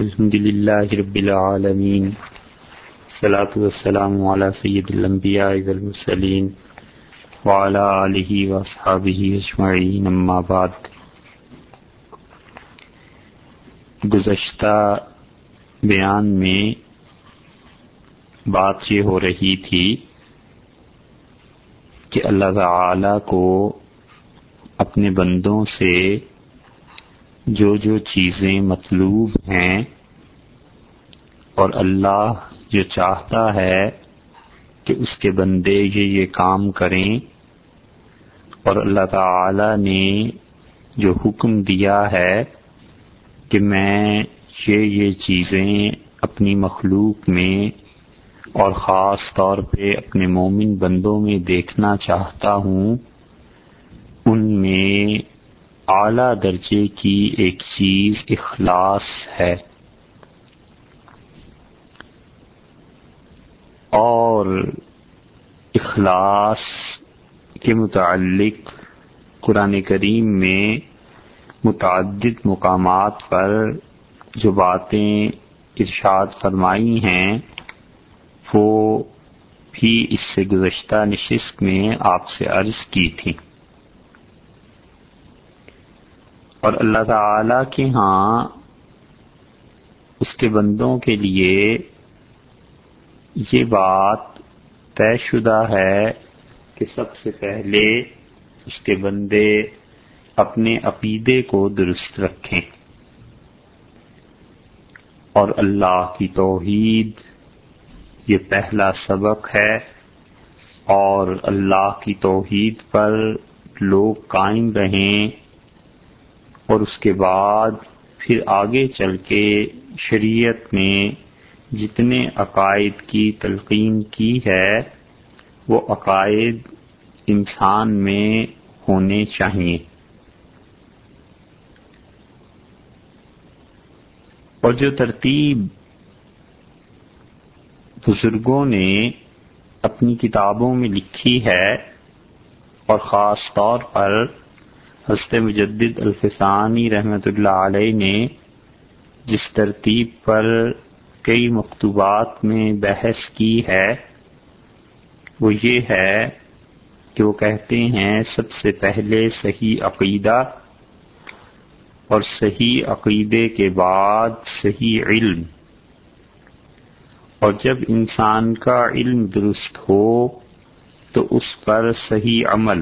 الحمد لله رب العالمين الصلاة والسلام على سيد الأنبياء والمرسلين وعلى آله وأصحابه أجمعين أما بعد. گزشتہ بیان میں بات یہ ہو رہی تھی کہ اللہ تعالی کو اپنے بندوں سے جو جو چیزیں مطلوب ہیں اور اللہ جو چاہتا ہے کہ اس کے بندے یہ یہ کام کریں اور اللہ تعالی نے جو حکم دیا ہے کہ میں یہ یہ چیزیں اپنی مخلوق میں اور خاص طور پہ اپنے مومن بندوں میں دیکھنا چاہتا ہوں، ان میں اعلی درجے کی ایک چیز اخلاص ہے۔ اور اخلاص کے متعلق قرآن کریم میں متعدد مقامات پر جو باتیں ارشاد فرمائی ہیں، وہ بھی اس سے گزشتہ نشست میں آپ سے عرض کی تھی اور اللہ تعالی کے ہاں اس کے بندوں کے لیے یہ بات طے شدہ ہے کہ سب سے پہلے اس کے بندے اپنے عقیدے کو درست رکھیں اور اللہ کی توحید یہ پہلا سبق ہے اور اللہ کی توحید پر لوگ قائم رہیں اور اس کے بعد پھر آگے چل کے شریعت نے جتنے عقائد کی تلقین کی ہے، وہ عقائد انسان میں ہونے چاہیے۔ اور جو ترتیب بزرگوں نے اپنی کتابوں میں لکھی ہے، اور خاص طور پر حضرت مجدد الفسانی رحمۃ اللہ علیہ نے جس ترتیب پر کئی مکتوبات میں بحث کی ہے، وہ یہ ہے کہ وہ کہتے ہیں، سب سے پہلے صحیح عقیدہ اور صحیح عقیدے کے بعد صحیح علم۔ اور جب انسان کا علم درست ہو، تو اس پر صحیح عمل۔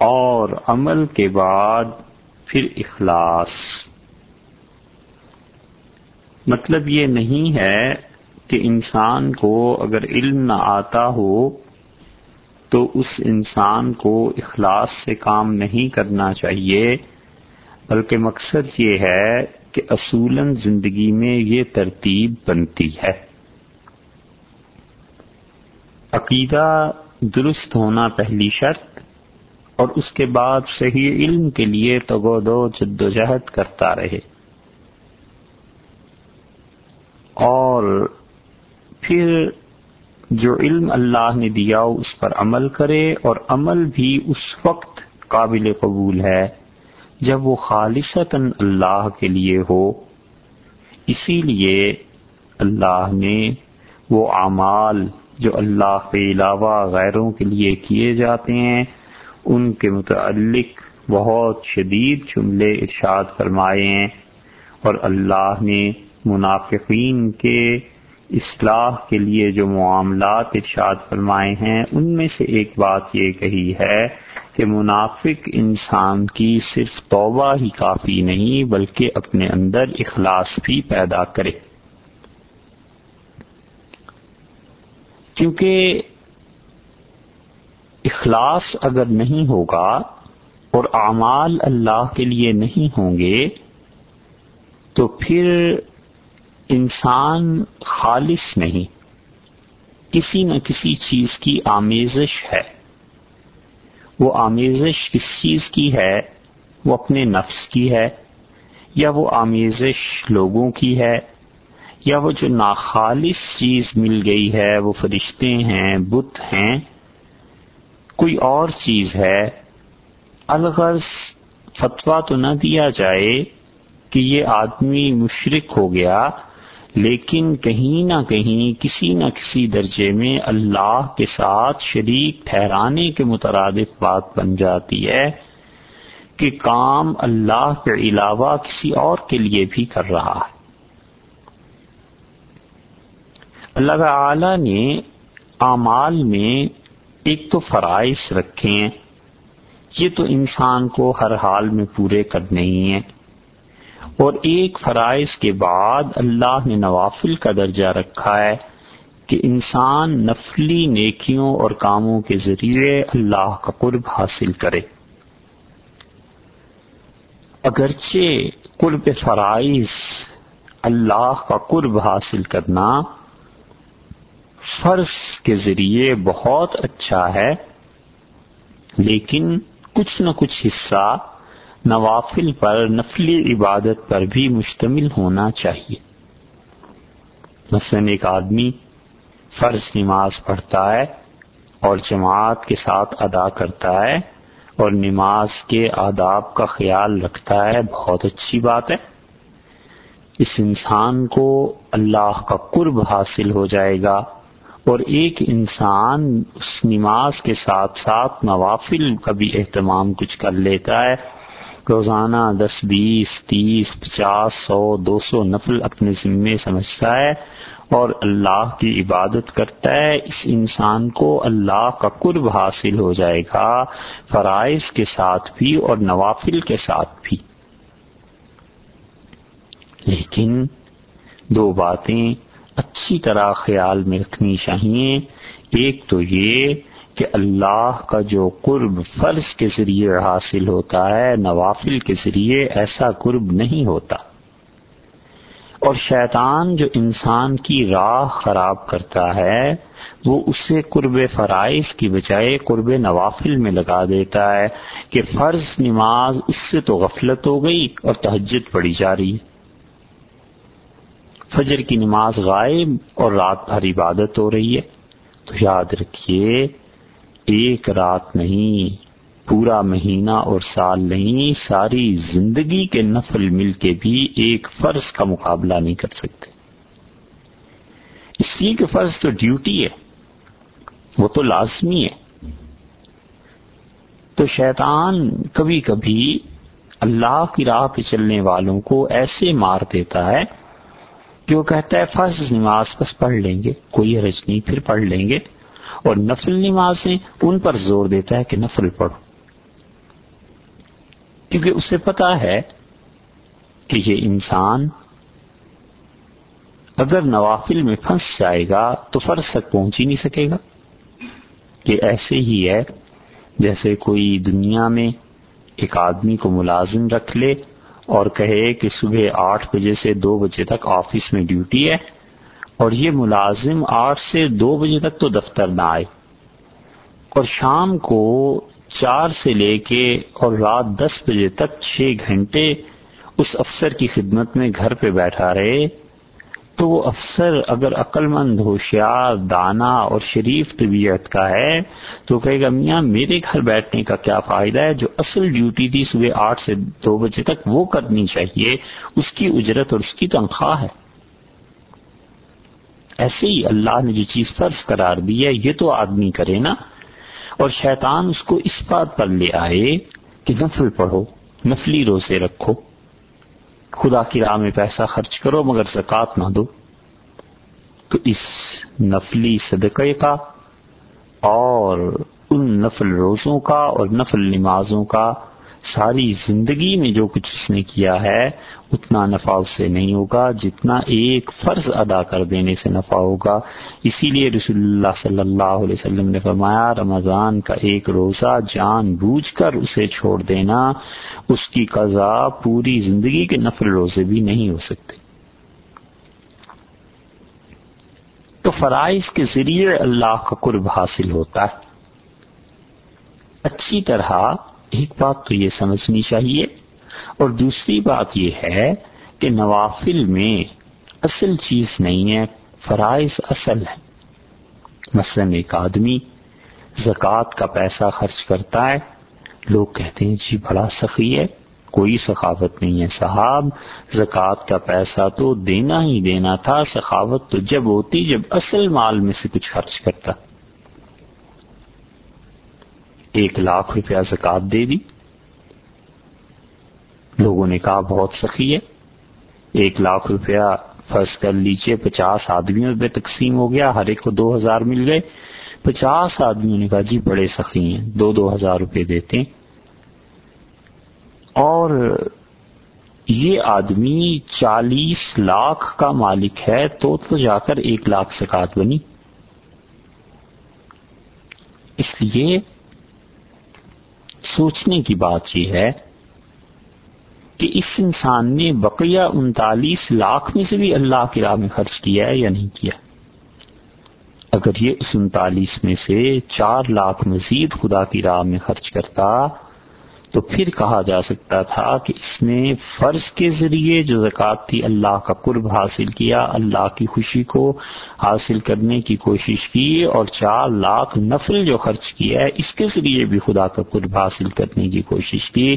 اور عمل کے بعد پھر اخلاص۔ مطلب یہ نہیں ہے کہ انسان کو اگر علم نہ آتا ہو تو اس انسان کو اخلاص سے کام نہیں کرنا چاہیے، بلکہ مقصد یہ ہے کہ اصولاً زندگی میں یہ ترتیب بنتی ہے۔ عقیدہ درست ہونا پہلی شرط اور اس کے بعد صحیح علم کے لیے تگو دو جد و جہد کرتا رہے۔ اور پھر جو علم اللہ نے دیا اس پر عمل کرے اور عمل بھی اس وقت قابل قبول ہے جب وہ خالصتاً اللہ کے لیے ہو۔ اسی لیے اللہ نے وہ اعمال جو اللہ کے علاوہ غیروں کے لیے کیے جاتے ہیں ان کے متعلق بہت شدید جملے ارشاد فرمائے ہیں اور اللہ نے منافقین کے اصلاح کے لیے جو معاملات ارشاد فرمائے ہیں، ان میں سے ایک بات یہ کہی ہے کہ منافق انسان کی صرف توبہ ہی کافی نہیں بلکہ اپنے اندر اخلاص بھی پیدا کرے۔ کیونکہ اخلاص اگر نہیں ہوگا اور اعمال اللہ کے لیے نہیں ہوں گے، تو پھر انسان خالص نہیں۔ کسی نہ کسی چیز کی آمیزش ہے۔ وہ آمیزش کس چیز کی ہے؟ وہ اپنے نفس کی ہے، یا وہ آمیزش لوگوں کی ہے، یا وہ جو ناخالص چیز مل گئی ہے، وہ فرشتے ہیں، بت ہیں۔ کوئی اور چیز ہے الغرض فتویٰ تو نہ دیا جائے کہ یہ آدمی مشرق ہو گیا، لیکن کہیں نہ کہیں کسی نہ کسی درجے میں اللہ کے ساتھ شریک ٹھہرانے کے مترادف بات بن جاتی ہے کہ کام اللہ کے علاوہ کسی اور کے لیے بھی کر رہا ہے۔ اللہ تعالی نے اعمال میں ایک تو فرائض رکھے ہیں، یہ تو انسان کو ہر حال میں پورے کرنے ہی ہیں۔ اور ایک فرائض کے بعد اللہ نے نوافل کا درجہ رکھا ہے کہ انسان نفلی نیکیوں اور کاموں کے ذریعے اللہ کا قرب حاصل کرے۔ اگرچہ قرب فرائض اللہ کا قرب حاصل کرنا فرض کے ذریعے بہت اچھا ہے، لیکن کچھ نہ کچھ حصہ نوافل پر نفلی عبادت پر بھی مشتمل ہونا چاہیے۔ مثلاً ایک آدمی فرض نماز پڑھتا ہے اور جماعت کے ساتھ ادا کرتا ہے اور نماز کے آداب کا خیال رکھتا ہے، بہت اچھی بات ہے۔ اس انسان کو اللہ کا قرب حاصل ہو جائے گا۔ اور ایک انسان اس نماز کے ساتھ ساتھ نوافل کا بھی اہتمام کچھ کر لیتا ہے۔ روزانہ دس، بیس، تیس، پچاس، سو، دو سو نفل اپنے ذمے سمجھتا ہے اور اللہ کی عبادت کرتا ہے۔ اس انسان کو اللہ کا قرب حاصل ہو جائے گا فرائض کے ساتھ بھی اور نوافل کے ساتھ بھی۔ لیکن دو باتیں اچھی طرح خیال میں رکھنی چاہیے۔ ایک تو یہ کہ اللہ کا جو قرب فرض کے ذریعے حاصل ہوتا ہے، نوافل کے ذریعے ایسا قرب نہیں ہوتا۔ اور شیطان جو انسان کی راہ خراب کرتا ہے، وہ اسے قرب فرائض کی بجائے قرب نوافل میں لگا دیتا ہے کہ فرض نماز اس سے تو غفلت ہو گئی اور تہجد پڑی جا رہی۔ ہے فجر کی نماز غائب اور رات بھر عبادت ہو رہی ہے۔ تو یاد رکھیے، ایک رات نہیں، پورا مہینہ اور سال نہیں، ساری زندگی کے نفل مل کے بھی ایک فرض کا مقابلہ نہیں کر سکتے۔ اس لیے کہ فرض تو ڈیوٹی ہے، وہ تو لازمی ہے۔ تو شیطان کبھی کبھی اللہ کی راہ پہ چلنے والوں کو ایسے مار دیتا ہے کہ وہ کہتا ہے فرض نماز بس پڑھ لیں گے، کوئی حرج نہیں، پھر پڑھ لیں گے۔ اور نفل نمازیں ان پر زور دیتا ہے کہ نفل پڑھو۔ کیونکہ اسے پتا ہے کہ یہ انسان اگر نوافل میں پھنس جائے گا تو فرض تک پہنچ ہی نہیں سکے گا۔ یہ ایسے ہی ہے جیسے کوئی دنیا میں ایک آدمی کو ملازم رکھ لے اور کہے کہ صبح آٹھ بجے سے دو بجے تک آفس میں ڈیوٹی ہے اور یہ ملازم آٹھ سے دو بجے تک تو دفتر نہ آئے۔ اور شام کو چار سے لے کے اور رات دس بجے تک چھ گھنٹے اس افسر کی خدمت میں گھر پہ بیٹھا رہے۔ تو وہ افسر اگر عقل مند ہوشیار، دانا اور شریف طبیعت کا ہے، تو کہے گا، میاں، میرے گھر بیٹھنے کا کیا فائدہ ہے؟ جو اصل ڈیوٹی تھی صبح آٹھ سے دو بجے تک، وہ کرنی چاہیے۔ اس کی اجرت اور اس کی تنخواہ ہے۔ ایسے ہی اللہ نے جو چیز فرض قرار دی ہے، یہ تو آدمی کرے نا۔ اور شیطان اس کو اس بات پر لے آئے کہ نفل پڑھو نفلی روزے رکھو۔ خدا کی راہ میں پیسہ خرچ کرو مگر زکوٰۃ نہ دو۔ تو اس نفلی صدقے کا اور ان نفل روزوں کا اور نفل نمازوں کا ساری زندگی میں جو کچھ اس نے کیا ہے، اتنا نفع اس سے نہیں ہوگا، جتنا ایک فرض ادا کر دینے سے نفع ہوگا۔ اسی لیے رسول اللہ صلی اللہ علیہ وسلم نے فرمایا، رمضان کا ایک روزہ جان بوجھ کر اسے چھوڑ دینا، اس کی قضا پوری زندگی کے نفل روزے بھی نہیں ہو سکتے تو فرائض کے ذریعے اللہ کا قرب حاصل ہوتا ہے۔ اچھی طرح ایک بات تو یہ سمجھنی چاہیے اور دوسری بات یہ ہے کہ نوافل میں اصل چیز نہیں ہے، فرائض اصل ہے مثلا ایک آدمی زکوٰۃ کا پیسہ خرچ کرتا ہے، لوگ کہتے ہیں جی بڑا سخی ہے، کوئی سخاوت نہیں ہے۔ صاحب، زکوٰۃ کا پیسہ تو دینا ہی دینا تھا، سخاوت تو جب ہوتی جب اصل مال میں سے کچھ خرچ کرتا۔ ایک لاکھ روپیہ زکوٰۃ دے دی۔ لوگوں نے کہا، بہت سخی ہے۔ ایک لاکھ روپیہ فرض کر لیجیے پچاس آدمیوں پہ تقسیم ہو گیا، ہر ایک کو دو ہزار مل گئے۔ پچاس آدمیوں نے کہا جی بڑے سخی ہیں، دو دو ہزار روپے دیتے ہیں۔ اور یہ آدمی چالیس لاکھ کا مالک ہے تو تو جا کر ایک لاکھ سکاط بنی۔ اس لیے سوچنے کی بات یہ ہے کہ اس انسان نے بقیہ انتالیس لاکھ میں سے بھی اللہ کی راہ میں خرچ کیا ہے یا نہیں کیا؟ اگر یہ اس انتالیس میں سے چار لاکھ مزید خدا کی راہ میں خرچ کرتا تو پھر کہا جا سکتا تھا کہ اس نے فرض کے ذریعے جو زکوٰۃ تھی اللہ کا قرب حاصل کیا، اللہ کی خوشی کو حاصل کرنے کی کوشش کی اور چار لاکھ نفل جو خرچ کیا ہے اس کے ذریعے بھی خدا کا قرب حاصل کرنے کی کوشش کی۔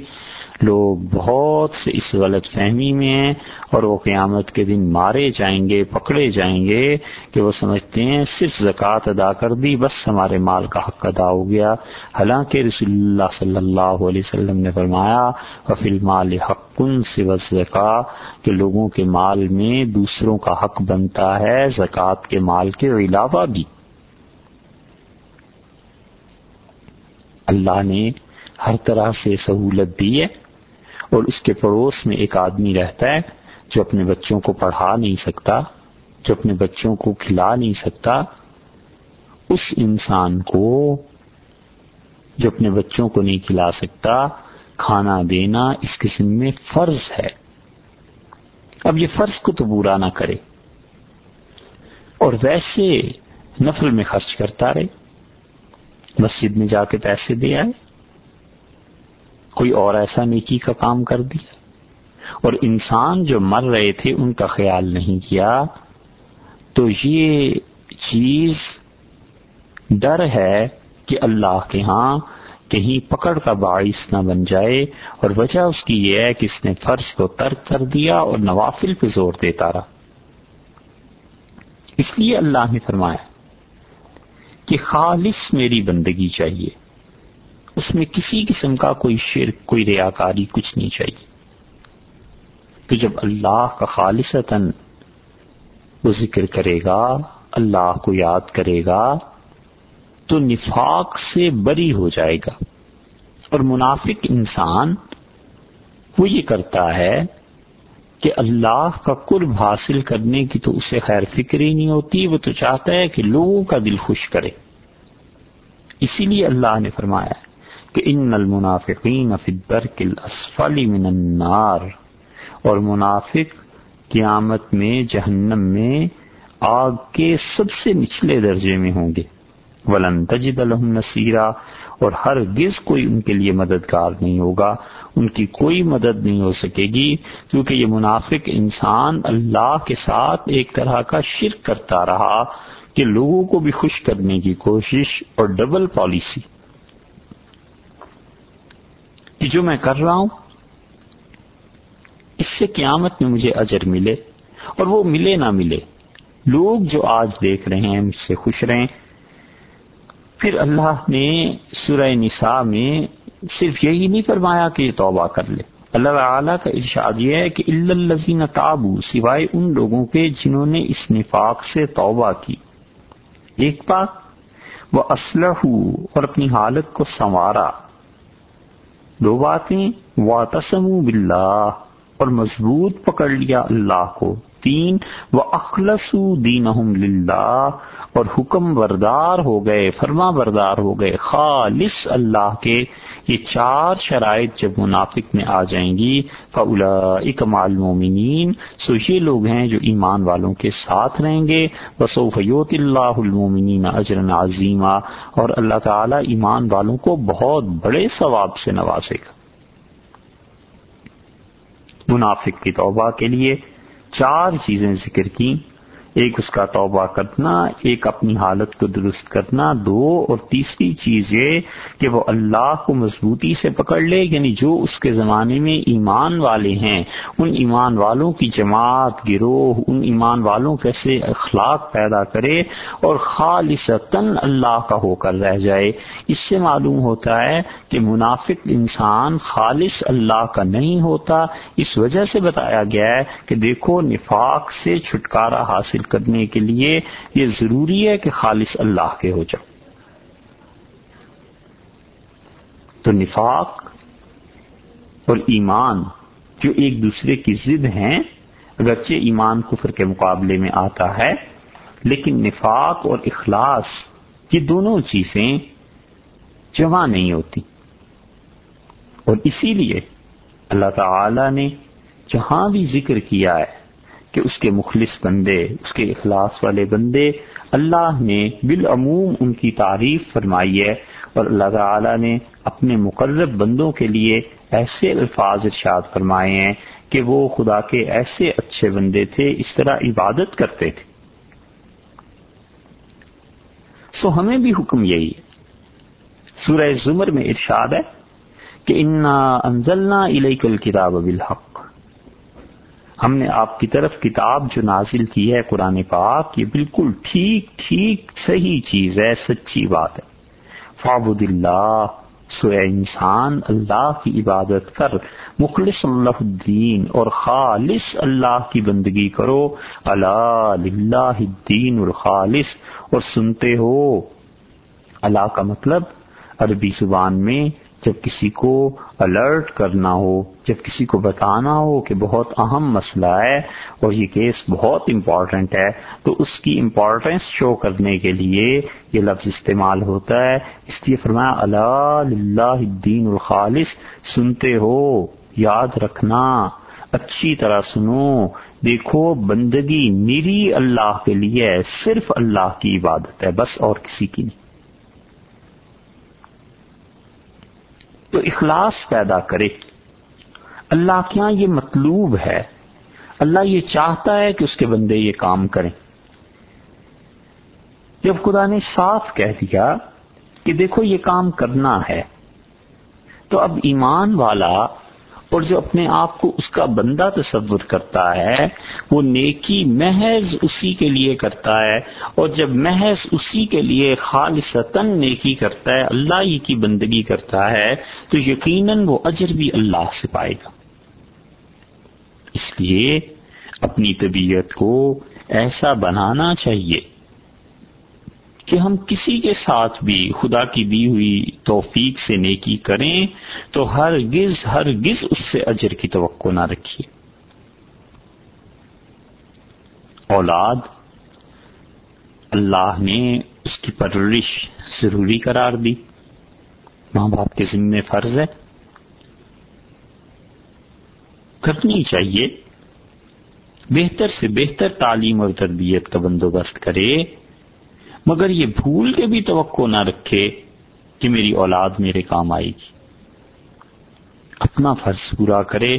لوگ بہت سے اس غلط فہمی میں ہیں اور وہ قیامت کے دن مارے جائیں گے، پکڑے جائیں گے کہ وہ سمجھتے ہیں صرف زکوٰۃ ادا کر دی، بس ہمارے مال کا حق ادا ہو گیا۔ حالانکہ رسول اللہ صلی اللہ علیہ وسلم نے فرمایا وفیل مال حق سے زکا کہ لوگوں کے مال میں دوسروں کا حق بنتا ہے، زکوٰۃ کے مال کے علاوہ بھی۔ اللہ نے ہر طرح سے سہولت دی ہے۔ اور اس کے پڑوس میں ایک آدمی رہتا ہے جو اپنے بچوں کو پڑھا نہیں سکتا، جو اپنے بچوں کو کھلا نہیں سکتا۔ اس انسان کو جو اپنے بچوں کو نہیں کھلا سکتا، کھانا دینا اس قسم میں فرض ہے۔ اب یہ فرض کو تو برا نہ کرے، اور ویسے نفل میں خرچ کرتا رہے۔ مسجد میں جا کے پیسے دے آئے۔ کوئی اور ایسا نیکی کا کام کر دیا؟ اور انسان جو مر رہے تھے، ان کا خیال نہیں کیا۔ تو یہ چیز ڈر ہے کہ اللہ کے ہاں کہیں پکڑ کا باعث نہ بن جائے۔ اور وجہ اس کی یہ ہے کہ اس نے فرض کو ترک کر دیا اور نوافل پہ زور دیتا رہا۔ اس لیے اللہ نے فرمایا کہ خالص میری بندگی چاہیے۔ اس میں کسی قسم کا کوئی شرک، کوئی ریاکاری کچھ نہیں چاہیے۔ تو جب اللہ کا خالص وہ ذکر کرے گا، اللہ کو یاد کرے گا، تو نفاق سے بری ہو جائے گا۔ اور منافق انسان وہ یہ کرتا ہے کہ اللہ کا قرب حاصل کرنے کی تو اسے خیر فکر ہی نہیں ہوتی، وہ تو چاہتا ہے کہ لوگوں کا دل خوش کرے۔ اسی لیے اللہ نے فرمایا کہ ان المنافقین فی الدرک الاسفل من النار، اور منافق قیامت میں جہنم میں آگ کے سب سے نچلے درجے میں ہوں گے۔ ولن تجد لهم نصیرا، اور ہر گز کوئی ان کے لیے مددگار نہیں ہوگا، ان کی کوئی مدد نہیں ہو سکے گی، کیونکہ یہ منافق انسان اللہ کے ساتھ ایک طرح کا شرک کرتا رہا کہ لوگوں کو بھی خوش کرنے کی کوشش اور ڈبل پالیسی۔ کہ جو میں کر رہا ہوں، اس سے قیامت میں مجھے اجر ملے اور وہ ملے نہ ملے۔ لوگ جو آج دیکھ رہے ہیں مجھ سے خوش رہیں۔ پھر اللہ نے سورہ نساء میں صرف یہی نہیں فرمایا کہ یہ توبہ کر لے۔ اللہ تعالیٰ کا ارشاد یہ ہے کہ اللہ تابو سوائے ان لوگوں کے جنہوں نے اس نفاق سے توبہ کی۔ ایک بات، وہ اسلح اور اپنی حالت کو سنوارا۔ دو باتیں۔ واتسم باللہ اور مضبوط پکڑ لیا اللہ کو۔ تین وہ اخلص دین للہ اور حکم بردار ہو گئے، فرما بردار ہو گئے، خالص اللہ کے یہ چار شرائط جب منافق میں آ جائیں گی فلا اکمال مومنین سو یہ لوگ ہیں جو ایمان والوں کے ساتھ رہیں گے وسوفیوت اللہ المومنین اجرن عظیمہ، اور اللہ تعالی ایمان والوں کو بہت بڑے ثواب سے نوازے گا۔ منافق کی توبہ کے لیے چار چیزیں ذکر کی ایک اس کا توبہ کرنا، ایک اپنی حالت کو درست کرنا، دو اور تیسری چیز یہ کہ وہ اللہ کو مضبوطی سے پکڑ لے یعنی جو اس کے زمانے میں ایمان والے ہیں، ان ایمان والوں کی جماعت، گروہ، ان ایمان والوں کیسے اخلاق پیدا کرے اور خالصتاً اللہ کا ہو کر رہ جائے۔ اس سے معلوم ہوتا ہے کہ منافق انسان خالص اللہ کا نہیں ہوتا۔ اس وجہ سے بتایا گیا ہے کہ دیکھو، نفاق سے چھٹکارا حاصل کرنے کے لیے یہ ضروری ہے کہ خالص اللہ کے ہو جاؤ تو نفاق اور ایمان جو ایک دوسرے کی ضد ہیں، اگرچہ ایمان کفر کے مقابلے میں آتا ہے، لیکن نفاق اور اخلاص یہ دونوں چیزیں جمع نہیں ہوتی۔ اور اسی لیے اللہ تعالی نے جہاں بھی ذکر کیا ہے کہ اس کے مخلص بندے، اس کے اخلاص والے بندے اللہ نے بالعموم ان کی تعریف فرمائی ہے اور اللہ تعالی نے اپنے مقرب بندوں کے لیے ایسے الفاظ ارشاد فرمائے ہیں کہ وہ خدا کے ایسے اچھے بندے تھے، اس طرح عبادت کرتے تھے۔ سو ہمیں بھی حکم یہی ہے۔ سورہ زمر میں ارشاد ہے کہ انا انزلنا الیک الکتاب بالحق۔ ہم نے آپ کی طرف کتاب جو نازل کی ہے قرآن پاک، یہ بالکل ٹھیک ٹھیک، صحیح چیز ہے، سچی بات ہے۔ فابد اللہ سو انسان، اللہ کی عبادت کر، مخلص اللہ الدین اور خالص اللہ کی بندگی کرو۔ اللہ الدین الخالص، اور سنتے ہو۔ اللہ کا مطلب عربی زبان میں جب کسی کو الرٹ کرنا ہو، جب کسی کو بتانا ہو کہ بہت اہم مسئلہ ہے اور یہ کیس بہت امپورٹنٹ ہے، تو اس کی امپورٹینس شو کرنے کے لیے یہ لفظ استعمال ہوتا ہے۔ اس لیے فرمایا اللہ الدین الخالص سنتے ہو، یاد رکھنا، اچھی طرح سنو۔ دیکھو، بندگی میری اللہ کے لیے صرف اللہ کی عبادت ہے، بس اور کسی کی نہیں۔ تو اخلاص پیدا کرے۔ اللہ کے یہاں یہ مطلوب ہے۔ اللہ یہ چاہتا ہے کہ اس کے بندے یہ کام کریں۔ جب خدا نے صاف کہہ دیا کہ دیکھو یہ کام کرنا ہے، تو اب ایمان والا اور جو اپنے آپ کو اس کا بندہ تصور کرتا ہے، وہ نیکی محض اسی کے لیے کرتا ہے، اور جب محض اسی کے لیے خالصتاً نیکی کرتا ہے، اللہ ہی کی بندگی کرتا ہے، تو یقیناً وہ اجر بھی اللہ سے پائے گا۔ اس لیے اپنی طبیعت کو ایسا بنانا چاہیے کہ ہم کسی کے ساتھ بھی خدا کی دی ہوئی توفیق سے نیکی کریں تو ہر گز ہر گز اس سے اجر کی توقع نہ رکھیے۔ اولاد، اللہ نے اس کی پرورش ضروری قرار دی۔ ماں باپ کے ذمے فرض ہے۔ کرنی چاہیے۔ بہتر سے بہتر تعلیم اور تربیت کا بندوبست کرے۔ مگر یہ بھول کے بھی توقع نہ رکھے کہ میری اولاد میرے کام آئے گی۔ اپنا فرض پورا کرے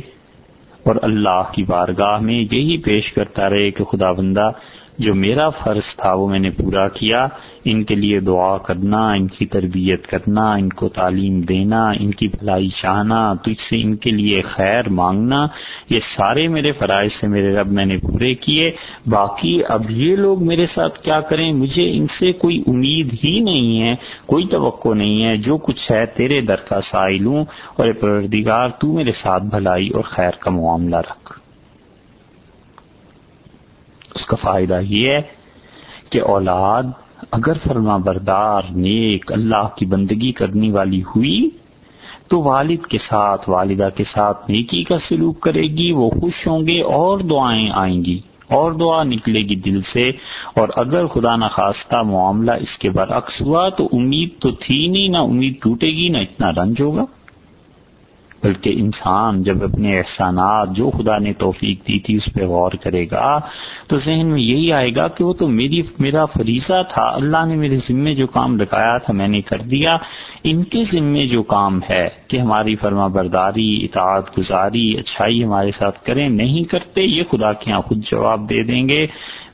اور اللہ کی بارگاہ میں یہی پیش کرتا رہے کہ خدا بندہ جو میرا فرض تھا وہ میں نے پورا کیا۔ ان کے لیے دعا کرنا، ان کی تربیت کرنا، ان کو تعلیم دینا، ان کی بھلائی چاہنا، تجھ سے ان کے لیے خیر مانگنا، یہ سارے میرے فرائض سے میرے رب میں نے پورے کیے۔ باقی اب یہ لوگ میرے ساتھ کیا کریں؟ مجھے ان سے کوئی امید ہی نہیں ہے، کوئی توقع نہیں ہے۔ جو کچھ ہے تیرے در کا سائل ہوں اور پروردگار، تو میرے ساتھ بھلائی اور خیر کا معاملہ رکھ۔ اس کا فائدہ یہ ہے کہ اولاد اگر فرما بردار نیک اللہ کی بندگی کرنے والی ہوئی تو والد کے ساتھ، والدہ کے ساتھ نیکی کا سلوک کرے گی، وہ خوش ہوں گے اور دعائیں آئیں گی، اور دعا نکلے گی دل سے۔ اور اگر خدا نخواستہ معاملہ اس کے برعکس ہوا تو امید تو تھی نہیں، نہ امید ٹوٹے گی، نہ اتنا رنج ہوگا۔ بلکہ انسان جب اپنے احسانات جو خدا نے توفیق دی تھی اس پہ غور کرے گا، تو ذہن میں یہی آئے گا کہ وہ تو میری، میرا فریضہ تھا، اللہ نے میرے ذمے جو کام لگایا تھا میں نے کر دیا۔ ان کے ذمے جو کام ہے کہ ہماری فرما برداری، اطاعت گزاری، اچھائی ہمارے ساتھ کریں، نہیں کرتے، یہ خدا کے یہاں خود جواب دے دیں گے۔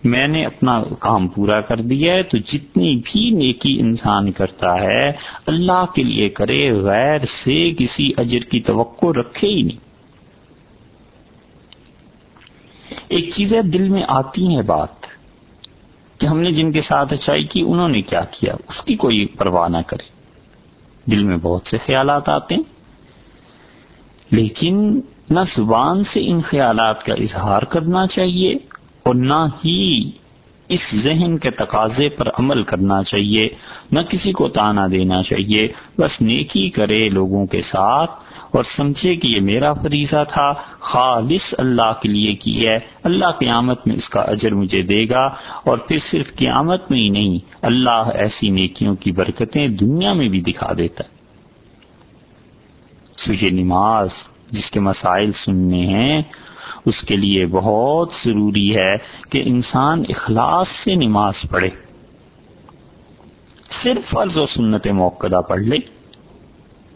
میں نے اپنا کام پورا کر دیا ہے، تو جتنی بھی نیکی انسان کرتا ہے، اللہ کے لیے کرے، غیر سے کسی اجر کی توقع رکھے ہی نہیں۔ ایک چیز ہے دل میں آتی ہے بات، کہ ہم نے جن کے ساتھ اچھائی کی، انہوں نے کیا کیا؟ اس کی کوئی پرواہ نہ کرے۔ دل میں بہت سے خیالات آتے ہیں، لیکن نہ زبان سے ان خیالات کا اظہار کرنا چاہیے اور نہ ہی اس ذہن کے تقاضے پر عمل کرنا چاہیے، نہ کسی کو تانا دینا چاہیے۔ بس نیکی کرے لوگوں کے ساتھ اور سمجھے کہ یہ میرا فریضہ تھا، خالص اللہ کے لیے کی ہے۔ اللہ قیامت میں اس کا اجر مجھے دے گا۔ اور پھر صرف قیامت میں ہی نہیں، اللہ ایسی نیکیوں کی برکتیں دنیا میں بھی دکھا دیتا ہے۔ سوچے نماز جس کے مسائل سننے ہیں اس کے لیے بہت ضروری ہے کہ انسان اخلاص سے نماز پڑھے۔ صرف فرض و سنت موقع پڑھ لے،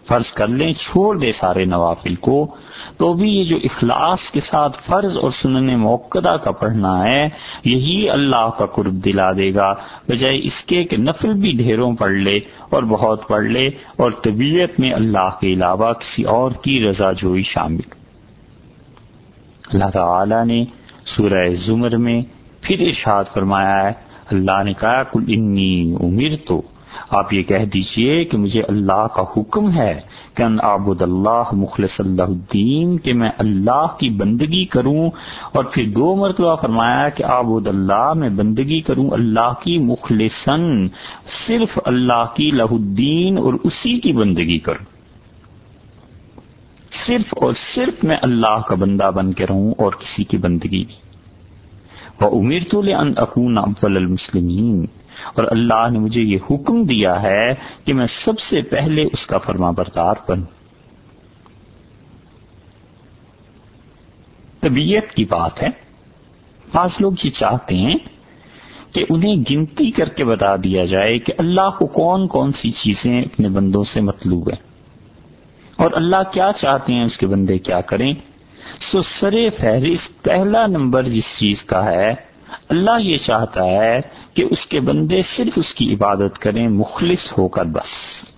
فرض کر لیں چھوڑ دے سارے نوافل کو، تو بھی یہ جو اخلاص کے ساتھ فرض اور سنن موقع کا پڑھنا ہے، یہی اللہ کا قرب دلا دے گا۔ بجائے اس کے کہ نفل بھی ڈھیروں پڑھ لے اور بہت پڑھ لے، اور طبیعت میں اللہ کے علاوہ کسی اور کی رضا جوئی شامل۔ اللہ تعالی نے سورہ زمر میں پھر ارشاد فرمایا ہے، اللہ نے کہا کل انی امیر تو آپ یہ کہہ دیجیے کہ مجھے اللہ کا حکم ہے کہ ان آبد اللہ مخلص اللہ الدین، کہ میں اللہ کی بندگی کروں۔ اور پھر دو مرتبہ فرمایا کہ آبود اللہ، میں بندگی کروں اللہ کی مخلصن صرف اللہ کی لہ الدین اور اسی کی بندگی کروں۔ صرف اور صرف میں اللہ کا بندہ بن کے رہوں اور کسی کی بندگی بھی وہ امیر تو ان اکون ابول المسلمین اور اللہ نے مجھے یہ حکم دیا ہے کہ میں سب سے پہلے اس کا فرما بردار بنوں۔ طبیعت کی بات ہے۔ بعض لوگ یہ چاہتے ہیں کہ انہیں گنتی کر کے بتا دیا جائے کہ اللہ کو کون کون سی چیزیں اپنے بندوں سے مطلوب ہیں۔ اور اللہ کیا چاہتے ہیں اس کے بندے کیا کریں؟ سو سر فہرست پہلا نمبر جس چیز کا ہے، اللہ یہ چاہتا ہے کہ اس کے بندے صرف اس کی عبادت کریں، مخلص ہو کر بس۔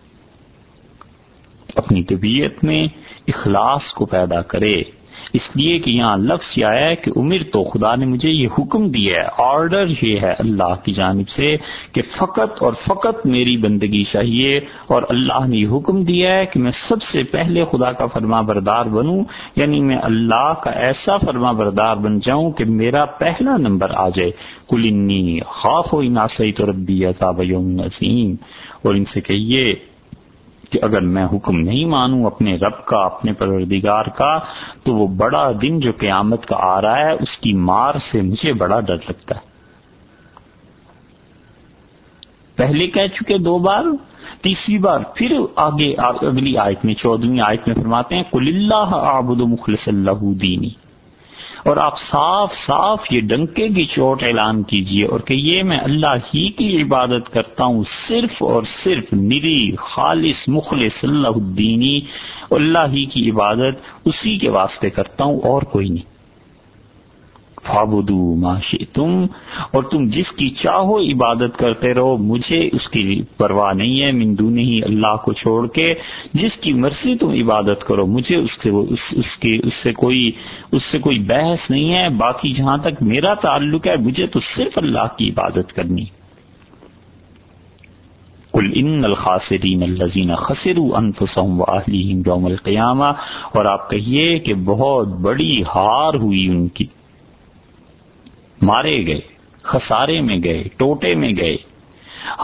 اپنی طبیعت میں اخلاص کو پیدا کرے۔ اس لیے کہ یہاں لفظ یہ آیا ہے کہ عمر تو خدا نے مجھے یہ حکم دیا ہے آرڈر یہ ہے اللہ کی جانب سے کہ فقط اور فقط میری بندگی چاہیے اور اللہ نے یہ حکم دیا ہے کہ میں سب سے پہلے خدا کا فرما بردار بنوں یعنی میں اللہ کا ایسا فرما بردار بن جاؤں کہ میرا پہلا نمبر آ جائے۔ کلینی خوف و اناسی تو ربی عذاب یوم نسیم اور ان سے کہیے کہ اگر میں حکم نہیں مانوں اپنے رب کا، اپنے پروردگار کا، تو وہ بڑا دن جو قیامت کا آ رہا ہے، اس کی مار سے مجھے بڑا ڈر لگتا ہے۔ پہلے کہہ چکے دو بار، تیسری بار پھر آگے اگلی آیت میں چودہویں آیت میں فرماتے ہیں کل اللہ آبد مخلص اللہ دینی اور آپ صاف صاف یہ ڈنکے کی چوٹ اعلان کیجیے اور کہ یہ میں اللہ ہی کی عبادت کرتا ہوں، صرف اور صرف نری، خالص، مخلص، اللہ الدینی، اللہ ہی کی عبادت، اسی کے واسطے کرتا ہوں اور کوئی نہیں۔ فابدو معاشی تم اور تم جس کی چاہو عبادت کرتے رہو مجھے اس کی پرواہ نہیں ہے مندو نہیں اللہ کو چھوڑ کے جس کی مرضی تم عبادت کرو مجھے اس سے اس, اس کی اس سے کوئی اس سے کوئی بحث نہیں ہے باقی جہاں تک میرا تعلق ہے مجھے تو صرف اللہ کی عبادت کرنی۔ کل ان الخاصرین الزین خسرو انفسهم واہلیم یوم القیامہ اور آپ کہیے کہ بہت بڑی ہار ہوئی ان کی۔ مارے گئے، خسارے میں گئے، ٹوٹے میں گئے۔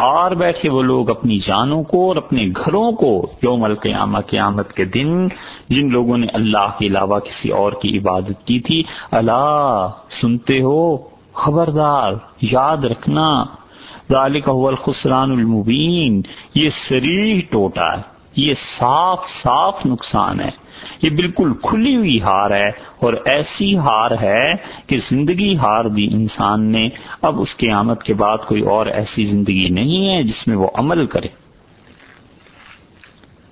ہار بیٹھے وہ لوگ اپنی جانوں کو اور اپنے گھروں کو یوم القیامہ، قیامت کے دن، جن لوگوں نے اللہ کے علاوہ کسی اور کی عبادت کی تھی اللہ سنتے ہو، خبردار، یاد رکھنا۔ ذالک هو الخسران المبین۔ یہ سریح ٹوٹا ہے، یہ صاف صاف نقصان ہے۔ یہ بالکل کھلی ہوئی ہار ہے اور ایسی ہار ہے کہ زندگی ہار دی انسان نے۔ اب اس کے آمد کے بعد کوئی اور ایسی زندگی نہیں ہے جس میں وہ عمل کرے۔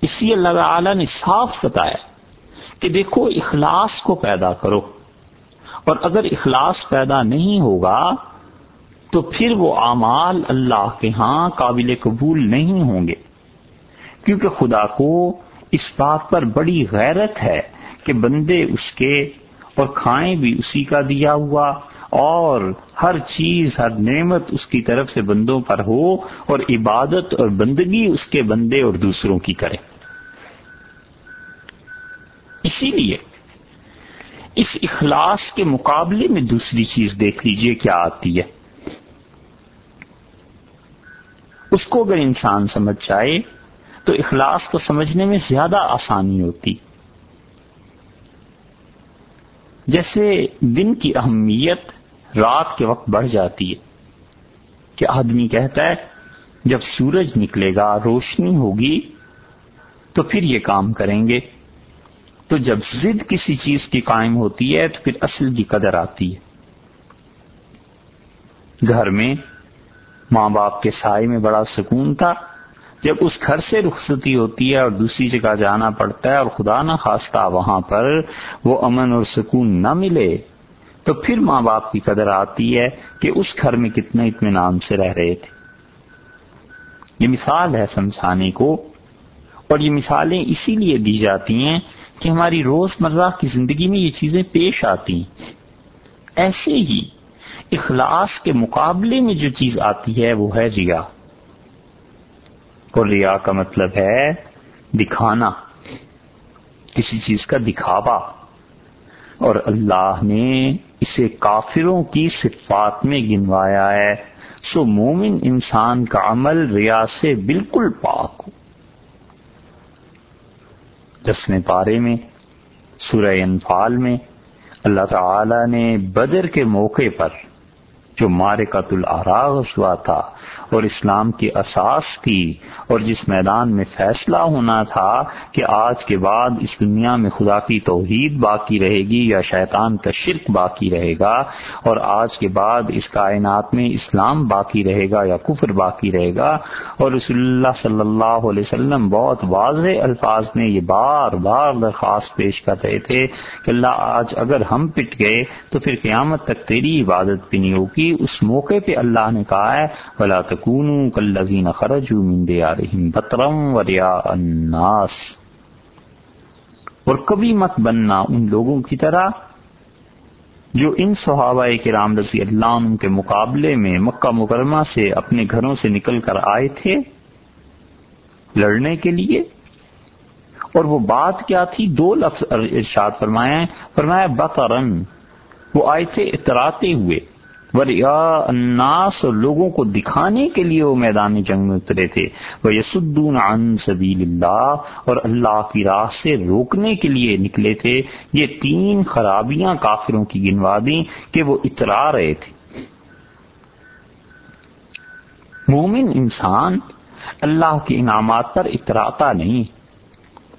اسی اللہ تعالی نے صاف بتایا کہ دیکھو، اخلاص کو پیدا کرو۔ اور اگر اخلاص پیدا نہیں ہوگا تو پھر وہ اعمال اللہ کے ہاں قابل قبول نہیں ہوں گے۔ کیونکہ خدا کو اس بات پر بڑی غیرت ہے کہ بندے اس کے اور کھائیں بھی اسی کا دیا ہوا اور ہر چیز، ہر نعمت اس کی طرف سے بندوں پر ہو اور عبادت اور بندگی اس کے بندے اور دوسروں کی کرے۔ اسی لیے اس اخلاص کے مقابلے میں دوسری چیز دیکھ لیجیے کیا آتی ہے۔ اس کو اگر انسان سمجھ جائے تو اخلاص کو سمجھنے میں زیادہ آسانی ہوتی۔ جیسے دن کی اہمیت رات کے وقت بڑھ جاتی ہے کہ آدمی کہتا ہے، جب سورج نکلے گا، روشنی ہوگی، تو پھر یہ کام کریں گے۔ تو جب ضد کسی چیز کی قائم ہوتی ہے، تو پھر اصل کی قدر آتی ہے۔ گھر میں ماں باپ کے سائے میں بڑا سکون تھا جب اس گھر سے رخصتی ہوتی ہے اور دوسری جگہ جانا پڑتا ہے اور خدا نہ خواستہ وہاں پر وہ امن اور سکون نہ ملے، تو پھر ماں باپ کی قدر آتی ہے کہ اس گھر میں کتنے اطمینان سے رہ رہے تھے۔ یہ مثال ہے سمجھانے کو، اور یہ مثالیں اسی لیے دی جاتی ہیں کہ ہماری روز مرہ کی زندگی میں یہ چیزیں پیش آتی ہیں۔ ایسے ہی اخلاص کے مقابلے میں جو چیز آتی ہے وہ ہے ریا۔ اور ریا کا مطلب ہے دکھانا، کسی چیز کا دکھاوا۔ اور اللہ نے اسے کافروں کی صفات میں گنوایا ہے۔ سو مومن انسان کا عمل ریا سے بالکل پاک ہو۔ دسویں پارے میں، سورہ انفال میں، اللہ تعالی نے بدر کے موقع پر جو مارے قتل الاراغ ہوا تھا اور اسلام کی اساس تھی اور جس میدان میں فیصلہ ہونا تھا کہ آج کے بعد اس دنیا میں خدا کی توحید باقی رہے گی یا شیطان کا شرک باقی رہے گا اور آج کے بعد اس کائنات میں اسلام باقی رہے گا یا کفر باقی رہے گا اور رسول اللہ صلی اللہ علیہ وسلم بہت واضح الفاظ میں یہ بار بار درخواست پیش کر رہے تھے کہ اللہ آج اگر ہم پٹ گئے تو پھر قیامت تک تیری عبادت بھی نہیں ہوگی۔ اس موقع پہ اللہ نے کہا ہے بلا تک کلزین خرجوا من دیارہم بطرم وریا الناس اور کبھی مت بننا ان لوگوں کی طرح جو ان صحابہ کے رضی اللہ عنہ کے مقابلے میں مکہ مکرمہ سے اپنے گھروں سے نکل کر آئے تھے لڑنے کے لیے اور وہ بات کیا تھی؟ دو لفظ ارشاد فرمایا فرمایا بطرن وہ آئے تھے اتراتے ہوئے۔ الناس لوگوں کو دکھانے کے لیے وہ میدان جنگ میں اترے تھے۔ وہ یسدون عن سبیل اللہ اور اللہ کی راہ سے روکنے کے لیے نکلے تھے۔ یہ تین خرابیاں کافروں کی گنوا دیں کہ وہ اترا رہے تھے۔ مومن انسان اللہ کے انعامات پر اتراتا نہیں۔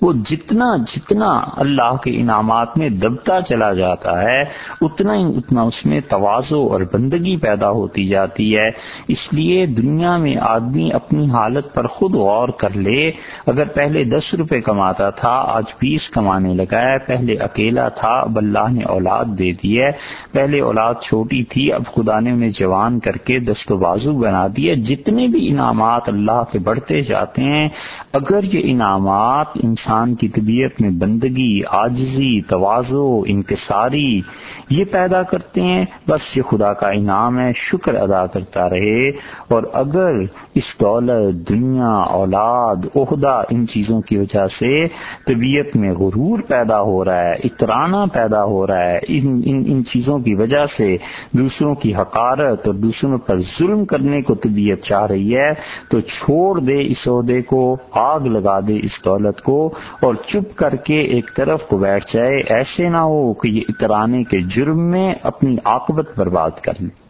وہ جتنا جتنا اللہ کے انعامات میں دبتا چلا جاتا ہے، اتنا ہی اتنا اس میں توازو اور بندگی پیدا ہوتی جاتی ہے۔ اس لیے دنیا میں آدمی اپنی حالت پر خود غور کر لے۔ اگر پہلے دس روپے کماتا تھا، آج بیس کمانے لگا ہے۔ پہلے اکیلا تھا، اب اللہ نے اولاد دے دی ہے۔ پہلے اولاد چھوٹی تھی، اب خدا نے انہیں جوان کر کے دست و بازو بنا دیے جتنے بھی انعامات اللہ کے بڑھتے جاتے ہیں، اگر یہ انعامات انسان کی طبیعت میں بندگی آجزی توازو انکساری یہ پیدا کرتے ہیں بس یہ خدا کا انعام ہے شکر ادا کرتا رہے۔ اور اگر اس دولت دنیا اولاد عہدہ ان چیزوں کی وجہ سے طبیعت میں غرور پیدا ہو رہا ہے اترانا پیدا ہو رہا ہے ان ان, ان چیزوں کی وجہ سے دوسروں کی حقارت اور دوسروں پر ظلم کرنے کو طبیعت چاہ رہی ہے تو چھوڑ دے اس عہدے کو آگ لگا دے اس دولت کو اور چپ کر کے ایک طرف کو بیٹھ جائے۔ ایسے نہ ہو کہ یہ اترانے کے جرم میں اپنی عاقبت برباد کر لیں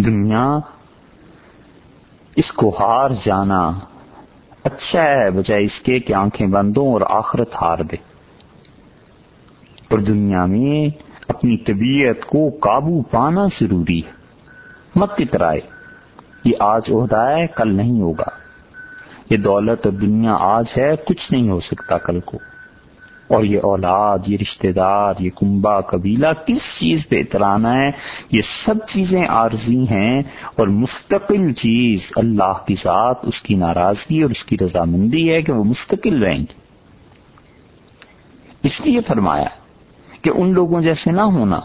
دنیا، اس کو ہار جانا۔ اچھا ہے، بجائے اس کے کہ آنکھیں بندوں اور آخرت ہار دے۔ اور دنیا میں اپنی طبیعت کو قابو پانا ضروری ہے۔ مت اترائے، یہ آج عہدہ ہے، کل نہیں ہوگا۔ یہ دولت اور دنیا آج ہے، کچھ نہیں ہو سکتا کل کو۔ اور یہ اولاد، یہ رشتہ دار، یہ کنبا، قبیلہ، کس چیز پہ اترانا ہے؟ یہ سب چیزیں عارضی ہیں اور مستقل چیز اللہ کی ذات، اس کی ناراضگی اور اس کی رضامندی ہے کہ وہ مستقل رہیں گی۔ اس لیے فرمایا کہ ان لوگوں جیسے نہ ہونا۔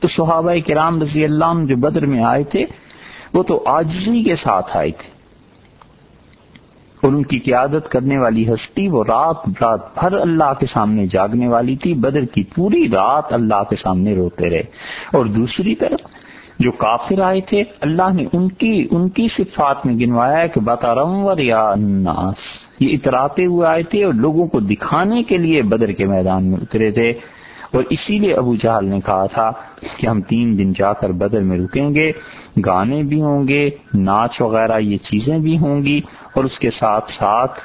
تو صحابہ کرام رضی اللہ عنہ جو بدر میں آئے تھے، وہ تو آجزی کے ساتھ آئے تھے۔ اور ان کی قیادت کرنے والی ہستی وہ رات رات بھر اللہ کے سامنے جاگنے والی تھی، بدر کی پوری رات اللہ کے سامنے روتے رہے۔ اور دوسری طرف جو کافر آئے تھے، اللہ نے ان کی ان کی صفات میں گنوایا کہ بتا رمور یا الناس۔ یہ اتراتے ہوئے آئے تھے اور لوگوں کو دکھانے کے لیے بدر کے میدان میں اترے تھے۔ اور اسی لیے ابو جہل نے کہا تھا کہ ہم تین دن جا کر بدر میں رکیں گے، گانے بھی ہوں گے، ناچ وغیرہ یہ چیزیں بھی ہوں گی۔ اور اس کے ساتھ ساتھ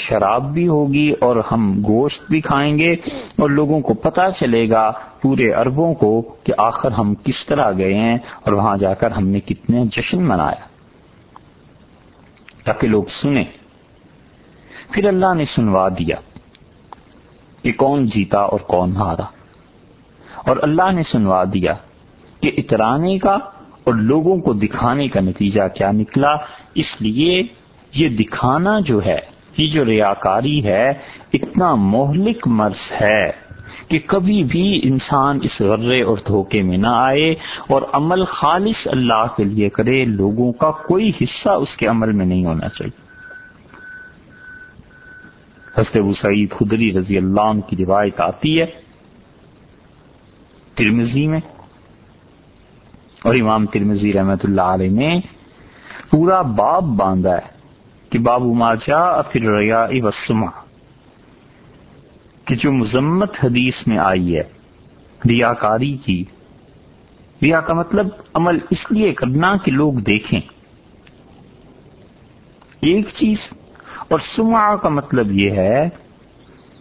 شراب بھی ہوگی اور ہم گوشت بھی کھائیں گے اور لوگوں کو پتا چلے گا پورے اربوں کو کہ آخر ہم کس طرح گئے ہیں اور وہاں جا کر ہم نے کتنے جشن منایا۔ تاکہ لوگ سنیں۔ پھر اللہ نے سنوا دیا کہ کون جیتا اور کون ہارا۔ اور اللہ نے سنوا دیا کہ اترانے کا اور لوگوں کو دکھانے کا نتیجہ کیا نکلا۔ اس لیے یہ دکھانا جو ہے، یہ جو ریاکاری ہے، اتنا مہلک مرض ہے کہ کبھی بھی انسان اس غرے اور دھوکے میں نہ آئے اور عمل خالص اللہ کے لیے کرے، لوگوں کا کوئی حصہ اس کے عمل میں نہیں ہونا چاہیے۔ حضرت ابو سعید خدری رضی اللہ عنہ کی روایت آتی ہے ترمزی میں اور امام ترمزی رحمت اللہ علیہ نے پورا باب باندھا ہے۔ کہ بابو ماجا پھر ریا وسما کہ جو مذمت حدیث میں آئی ہے، ریاکاری کی۔ ریا کا مطلب عمل اس لیے کرنا کہ لوگ دیکھیں۔ ایک چیز، اور سما کا مطلب یہ ہے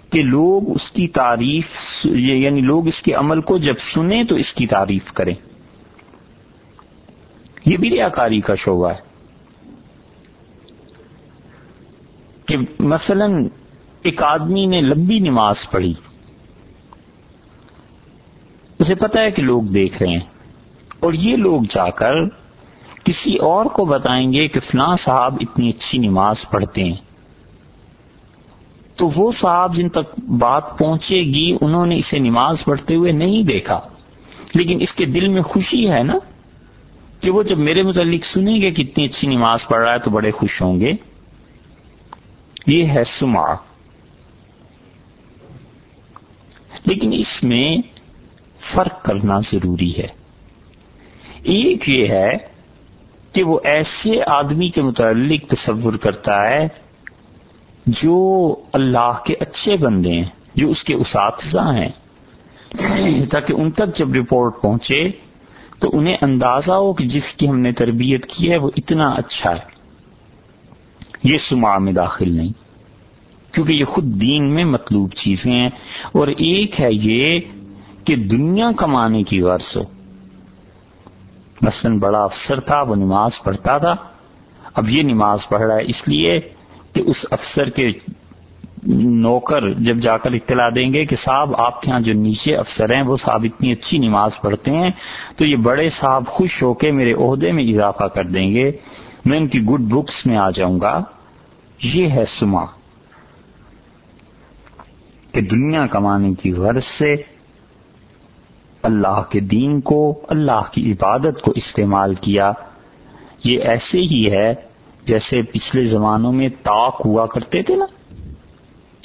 کہ لوگ اس کی تعریف یعنی لوگ اس کے عمل کو جب سنیں تو اس کی تعریف کریں۔ یہ بھی ریاکاری کا شعبہ ہے۔ کہ مثلا ایک آدمی نے لمبی نماز پڑھی۔ اسے پتا ہے کہ لوگ دیکھ رہے ہیں۔ اور یہ لوگ جا کر کسی اور کو بتائیں گے کہ فلاں صاحب اتنی اچھی نماز پڑھتے ہیں۔ تو وہ صاحب جن تک بات پہنچے گی، انہوں نے اسے نماز پڑھتے ہوئے نہیں دیکھا۔ لیکن اس کے دل میں خوشی ہے نا کہ وہ جب میرے متعلق سنیں گے کہ اتنی اچھی نماز پڑھ رہا ہے تو بڑے خوش ہوں گے۔ یہ ہے سما۔ لیکن اس میں فرق کرنا ضروری ہے۔ ایک یہ ہے کہ وہ ایسے آدمی کے متعلق تصور کرتا ہے جو اللہ کے اچھے بندے ہیں، جو اس کے اساتذہ ہیں۔ تاکہ ان تک جب رپورٹ پہنچے تو انہیں اندازہ ہو کہ جس کی ہم نے تربیت کی ہے وہ اتنا اچھا ہے۔ یہ سما میں داخل نہیں۔ کیونکہ یہ خود دین میں مطلوب چیزیں ہیں اور ایک ہے یہ کہ دنیا کمانے کی غرض ہو۔ مثلاً بڑا افسر تھا، وہ نماز پڑھتا تھا۔ اب یہ نماز پڑھ رہا ہے اس لیے کہ اس افسر کے نوکر جب جا کر اطلاع دیں گے کہ صاحب، آپ کے ہاں جو نیچے افسر ہیں، وہ صاحب اتنی اچھی نماز پڑھتے ہیں، تو یہ بڑے صاحب خوش ہو کے میرے عہدے میں اضافہ کر دیں گے۔ میں ان کی گڈ بکس میں آ جاؤں گا۔ یہ ہے سما کہ دنیا کمانے کی غرض سے اللہ کے دین کو، اللہ کی عبادت کو استعمال کیا۔ یہ ایسے ہی ہے جیسے پچھلے زمانوں میں تاک ہوا کرتے تھے نا۔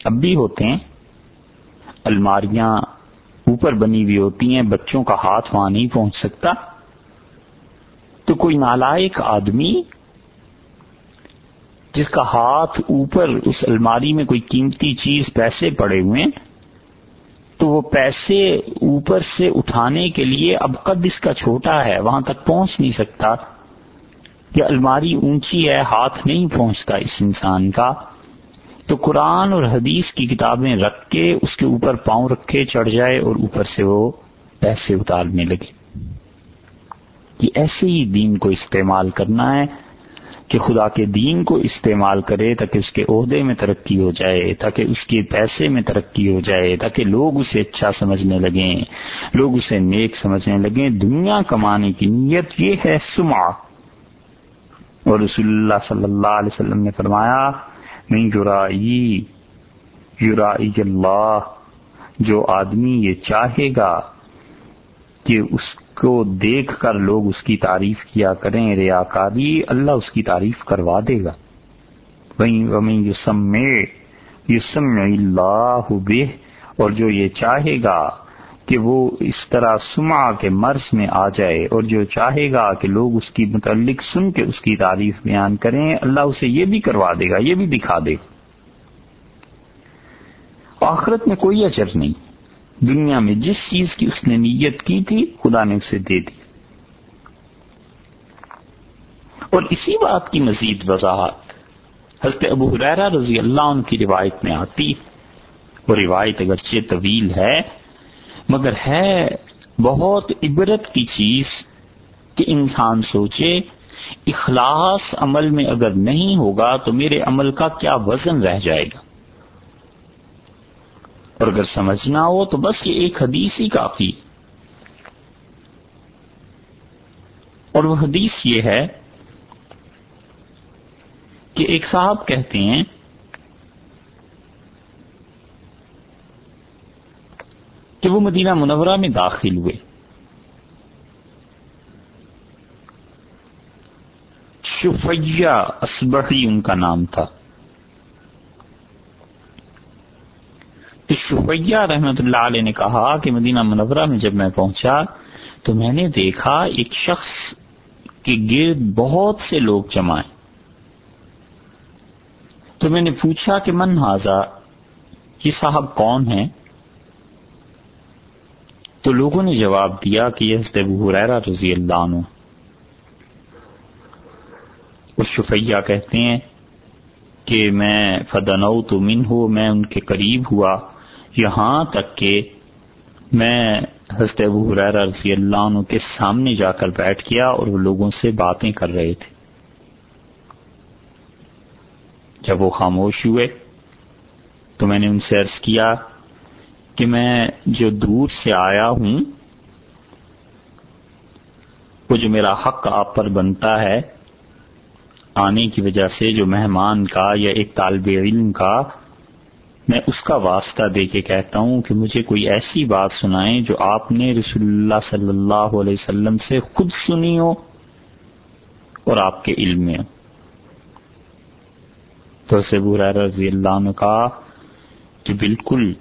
اب بھی ہوتے ہیں۔ الماریاں اوپر بنی ہوئی ہوتی ہیں، بچوں کا ہاتھ وہاں نہیں پہنچ سکتا۔ تو کوئی نالائق آدمی جس کا ہاتھ اوپر اس الماری میں کوئی قیمتی چیز پیسے پڑے ہوئے ہیں، تو وہ پیسے اوپر سے اٹھانے کے لیے اب قد اس کا چھوٹا ہے، وہاں تک پہنچ نہیں سکتا۔ کہ الماری اونچی ہے، ہاتھ نہیں پہنچتا اس انسان کا۔ تو قرآن اور حدیث کی کتابیں رکھ کے اس کے اوپر پاؤں رکھے، چڑھ جائے اور اوپر سے وہ پیسے اتارنے لگے۔ یہ ایسے ہی دین کو استعمال کرنا ہے۔ کہ خدا کے دین کو استعمال کرے تاکہ اس کے عہدے میں ترقی ہو جائے، تاکہ اس کے پیسے میں ترقی ہو جائے، تاکہ لوگ اسے اچھا سمجھنے لگیں، لوگ اسے نیک سمجھنے لگیں۔ دنیا کمانے کی نیت یہ ہے سما اور رسول اللہ صلی اللہ علیہ وسلم نے فرمایا میں یورائی یورائی اللہ، جو آدمی یہ چاہے گا کہ اس کو دیکھ کر لوگ اس کی تعریف کیا کریں ریاکاری اللہ اس کی تعریف کروا دے گا۔ وہیں یوسم یوسم اللہ بے اور جو یہ چاہے گا کہ وہ اس طرح سما کے مرض میں آ جائے، اور جو چاہے گا کہ لوگ اس کی متعلق سن کے اس کی تعریف بیان کریں، اللہ اسے یہ بھی کروا دے گا، یہ بھی دکھا دے گا۔ آخرت میں کوئی اچر نہیں۔ دنیا میں جس چیز کی اس نے نیت کی تھی، خدا نے اسے دے دی۔ اور اسی بات کی مزید وضاحت حضرت ابو حریرہ رضی اللہ عنہ کی روایت میں آتی وہ روایت اگرچہ طویل ہے، مگر ہے بہت عبرت کی چیز کہ انسان سوچے، اخلاص عمل میں اگر نہیں ہوگا تو میرے عمل کا کیا وزن رہ جائے گا؟ اور اگر سمجھنا ہو تو بس یہ ایک حدیث ہی کافی۔ اور وہ حدیث یہ ہے کہ ایک صاحب کہتے ہیں، کہ وہ مدینہ منورہ میں داخل ہوئے۔ شفیہ اسبحی ان کا نام تھا۔ شفیہ رحمت اللہ علیہ نے کہا کہ مدینہ منورہ میں جب میں پہنچا تو میں نے دیکھا ایک شخص کے گرد بہت سے لوگ جمائے تو میں نے پوچھا کہ من حاضا یہ صاحب کون ہیں؟ تو لوگوں نے جواب دیا کہ یہ حضرت حریرہ رضی اللہ عنہ۔ اس شفیہ کہتے ہیں کہ میں فدنو تو من ہوں میں ان کے قریب ہوا۔ یہاں تک کہ میں حضرت ابو حریر رضی اللہ عنہ کے سامنے جا کر بیٹھ گیا اور وہ لوگوں سے باتیں کر رہے تھے۔ جب وہ خاموش ہوئے تو میں نے ان سے عرض کیا کہ میں جو دور سے آیا ہوں، وہ جو میرا حق آپ پر بنتا ہے، آنے کی وجہ سے جو مہمان کا یا ایک طالب علم کا میں اس کا واسطہ دے کے کہتا ہوں کہ مجھے کوئی ایسی بات سنائیں جو آپ نے رسول اللہ صلی اللہ علیہ وسلم سے خود سنی ہو اور آپ کے علم میں تو سے رضی اللہ نے کہا کہ بالکل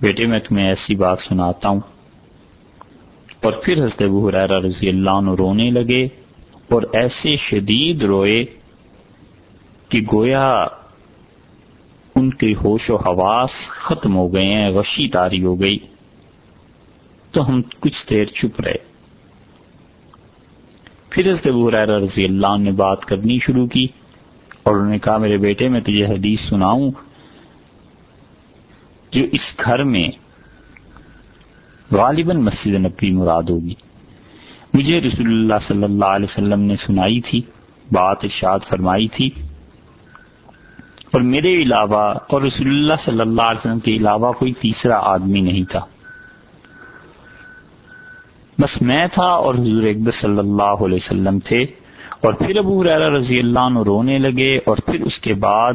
بیٹے میں تمہیں ایسی بات سناتا ہوں۔ اور پھر حضرت ابو حرارہ رضی اللہ عنہ رونے لگے اور ایسے شدید روئے کہ گویا ان کی ہوش و حواس ختم ہو گئے ہیں، غشی تاری ہو گئی۔ تو ہم کچھ دیر چپ رہے۔ پھر اس رضی اللہ نے بات کرنی شروع کی اور انہوں نے کہا، میرے بیٹے، میں تجھے حدیث سناؤں۔ جو اس گھر میں غالباً مسجد نبی مراد ہوگی۔ مجھے رسول اللہ صلی اللہ علیہ وسلم نے سنائی تھی، بات ارشاد فرمائی تھی۔ اور میرے علاوہ اور رسول اللہ صلی اللہ علیہ وسلم کے علاوہ کوئی تیسرا آدمی نہیں تھا۔ بس میں تھا اور حضور اکبر صلی اللہ علیہ وسلم تھے۔ اور پھر ابو رضی اللہ عنہ رونے لگے اور پھر اس کے بعد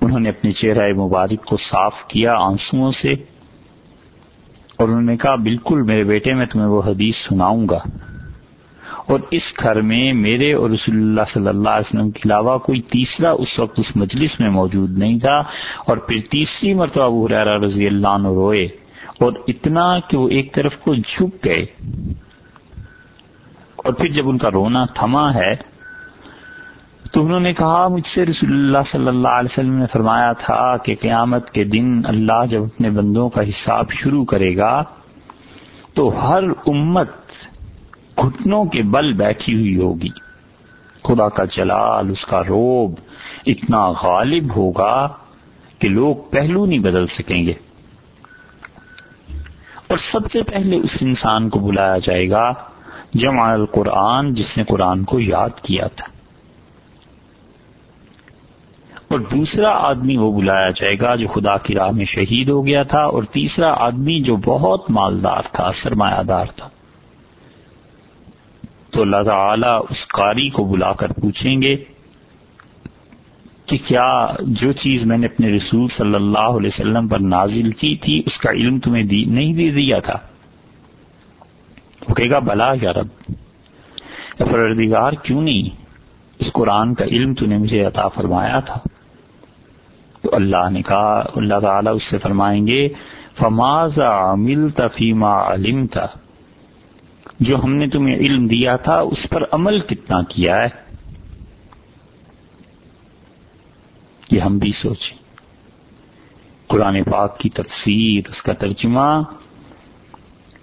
انہوں نے اپنے چہرہ مبارک کو صاف کیا آنسوؤں سے اور انہوں نے کہا، بالکل میرے بیٹے، میں تمہیں وہ حدیث سناؤں گا۔ اور اس گھر میں میرے اور رسول اللہ صلی اللہ علیہ وسلم کے علاوہ کوئی تیسرا اس وقت اس مجلس میں موجود نہیں تھا اور پھر تیسری مرتبہ ابو حرارہ رضی اللہ عنہ روئے اور اتنا کہ وہ ایک طرف کو جھک گئے اور پھر جب ان کا رونا تھما ہے تو انہوں نے کہا، مجھ سے رسول اللہ صلی اللہ علیہ وسلم نے فرمایا تھا کہ قیامت کے دن اللہ جب اپنے بندوں کا حساب شروع کرے گا تو ہر امت گھٹنوں کے بل بیٹھی ہوئی ہوگی۔ خدا کا جلال، اس کا روب اتنا غالب ہوگا کہ لوگ پہلو نہیں بدل سکیں گے۔ اور سب سے پہلے اس انسان کو بلایا جائے گا جمع القرآن، جس نے قرآن کو یاد کیا تھا۔ اور دوسرا آدمی وہ بلایا جائے گا جو خدا کی راہ میں شہید ہو گیا تھا، اور تیسرا آدمی جو بہت مالدار تھا، سرمایہ دار تھا۔ تو اللہ تعالی اس قاری کو بلا کر پوچھیں گے کہ کیا جو چیز میں نے اپنے رسول صلی اللہ علیہ وسلم پر نازل کی تھی، اس کا علم تمہیں دی نہیں دے دیا تھا؟ وہ کہے گا، بلا یا رب پردگار کیوں نہیں؟ اس قرآن کا علم تو نے مجھے عطا فرمایا تھا۔ تو اللہ نے کہا، اللہ تعالیٰ اس سے فرمائیں گے فماز عمل تفیمہ علم تھا جو ہم نے تمہیں علم دیا تھا، اس پر عمل کتنا کیا ہے؟ یہ ہم بھی سوچیں۔ قرآن پاک کی تفسیر، اس کا ترجمہ،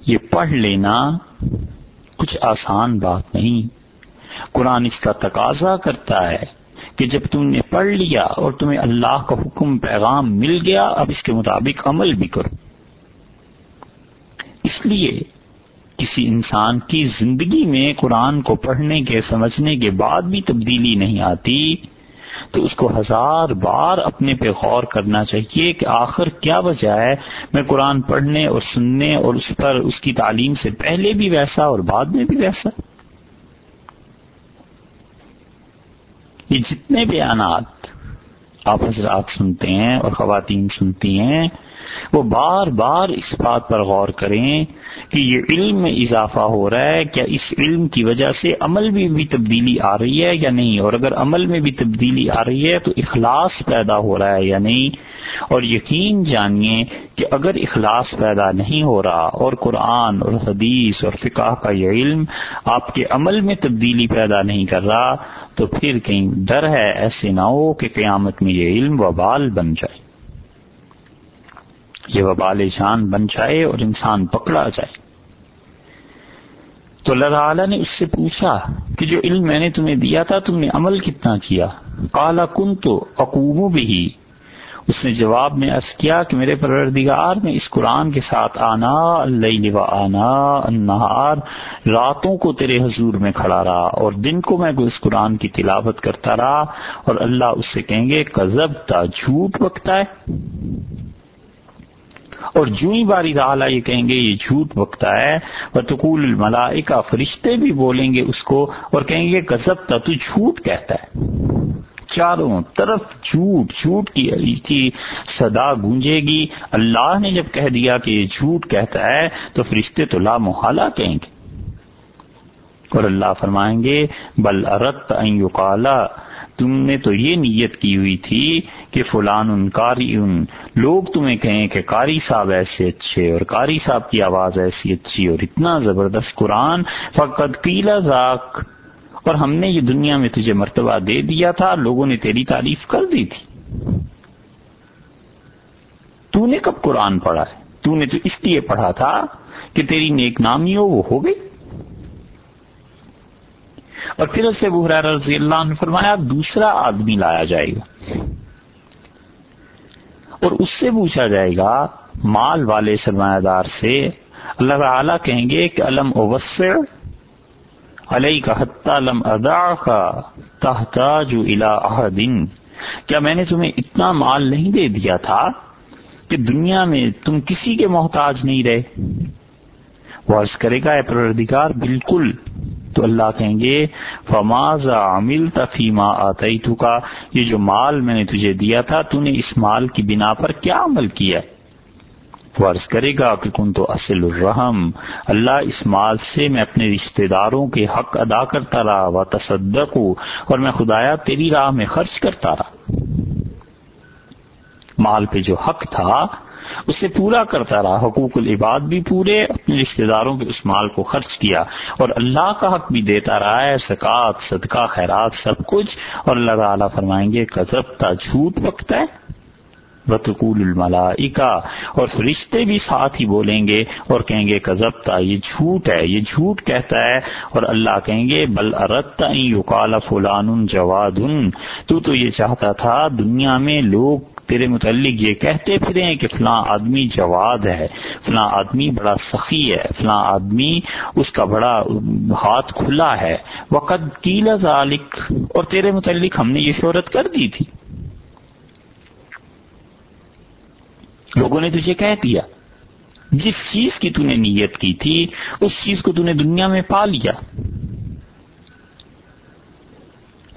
یہ پڑھ لینا کچھ آسان بات نہیں۔ قرآن اس کا تقاضا کرتا ہے کہ جب تم نے پڑھ لیا اور تمہیں اللہ کا حکم، پیغام مل گیا، اب اس کے مطابق عمل بھی کرو۔ اس لیے کسی انسان کی زندگی میں قرآن کو پڑھنے کے، سمجھنے کے بعد بھی تبدیلی نہیں آتی، تو اس کو ہزار بار اپنے پہ غور کرنا چاہیے کہ آخر کیا وجہ ہے۔ میں قرآن پڑھنے اور سننے اور اس پر اس کی تعلیم سے پہلے بھی ویسا اور بعد میں بھی ویسا۔ یہ جتنے بیانات آپ حضرات سنتے ہیں اور خواتین سنتی ہیں وہ بار بار اس بات پر غور کریں کہ یہ علم میں اضافہ ہو رہا ہے، کیا اس علم کی وجہ سے عمل میں بھی تبدیلی آ رہی ہے یا نہیں؟ اور اگر عمل میں بھی تبدیلی آ رہی ہے تو اخلاص پیدا ہو رہا ہے یا نہیں؟ اور یقین جانیے کہ اگر اخلاص پیدا نہیں ہو رہا اور قرآن اور حدیث اور فقہ کا یہ علم آپ کے عمل میں تبدیلی پیدا نہیں کر رہا، تو پھر کہیں ڈر ہے ایسے نہ ہو کہ قیامت میں یہ علم وبال بن جائے۔ یہ وبال جان بن جائے اور انسان پکڑا جائے۔ تو اللہ تعالیٰ نے اس سے پوچھا کہ جو علم میں نے تمہیں دیا تھا، تم نے عمل کتنا کیا؟ کالا کن تو اقوم بھی اس نے جواب میں عرض کیا کہ میرے پروردگار میں اس قرآن کے ساتھ آنا اللہ آنا انہار راتوں کو تیرے حضور میں کھڑا رہا اور دن کو میں اس قرآن کی تلاوت کرتا رہا اور اللہ اس سے کہیں گے کزب تا جھوٹ بکتا ہے اور جو ہی باری تعالیٰ یہ کہیں گے یہ جھوٹ بکتا ہے اور تقول الملائکہ فرشتے بھی بولیں گے اس کو اور کہیں گے کسب تو جھوٹ کہتا ہے۔ چاروں طرف جھوٹ جھوٹ کی صدا گونجے گی۔ اللہ نے جب کہہ دیا کہ یہ جھوٹ کہتا ہے، تو فرشتے تو لا محالہ کہیں گے۔ اور اللہ فرمائیں گے، بل ارت کالا تم نے تو یہ نیت کی ہوئی تھی کہ فلان ان کاری ان۔ لوگ تمہیں کہیں کہ کاری صاحب ایسے اچھے اور کاری صاحب کی آواز ایسی اچھی اور اتنا زبردست قرآن۔ فقط قیلا ذاک۔ اور ہم نے یہ دنیا میں تجھے مرتبہ دے دیا تھا، لوگوں نے تیری تعریف کر دی تھی۔ تو نے کب قرآن پڑھا ہے؟ تو نے تو اس لیے پڑھا تھا کہ تیری نیک نامی ہو وہ ہو گئی۔ اور پھر اس سے بحرا رضی اللہ نے فرمایا، دوسرا آدمی لایا جائے گا۔ اور اس سے پوچھا جائے گا، مال والے سرمایہ دار سے اللہ تعالی کہیں گے کہ علم اوسر علیہ کا حتہ علم ادا کا تحتاج دن کیا میں نے تمہیں اتنا مال نہیں دے دیا تھا کہ دنیا میں تم کسی کے محتاج نہیں رہے؟ وہ عرض کرے گا، اے پروردگار، بالکل تو اللہ کہیں گے فماز عامل تفیمہ آتا کا یہ جو مال میں نے تجھے دیا تھا، تو نے اس مال کی بنا پر کیا عمل کیا؟ وہ عرض کرے گا کہ کن تو اصل الرحم، اللہ اس مال سے میں اپنے رشتہ داروں کے حق ادا کرتا رہا و تصدق اور میں خدایا تیری راہ میں خرچ کرتا رہا۔ مال پہ جو حق تھا اسے پورا کرتا رہا، حقوق العباد بھی پورے، اپنے رشتے داروں کے اس مال کو خرچ کیا اور اللہ کا حق بھی دیتا رہا ہے سکاط صدقہ، خیرات، سب کچھ۔ اور اللہ تعالیٰ فرمائیں گے، کذب تا جھوٹ بکتا ہے۔ بطقول الملائکہ اور فرشتے بھی ساتھ ہی بولیں گے اور کہیں گے کذبتا یہ جھوٹ ہے، یہ جھوٹ کہتا ہے۔ اور اللہ کہیں گے، بل ارتا یقال فلان جواد۔ تو تو یہ چاہتا تھا، دنیا میں لوگ تیرے متعلق یہ کہتے پھرے کہ فلاں آدمی جواد ہے، فلاں آدمی بڑا سخی ہے، فلاں آدمی اس کا بڑا ہاتھ کھلا ہے۔ وقت کیلا ذالک۔ اور تیرے متعلق ہم نے یہ شہرت کر دی تھی۔ لوگوں نے تجھے کہہ دیا، جس چیز کی تو نے نیت کی تھی، اس چیز کو تو نے دنیا میں پا لیا۔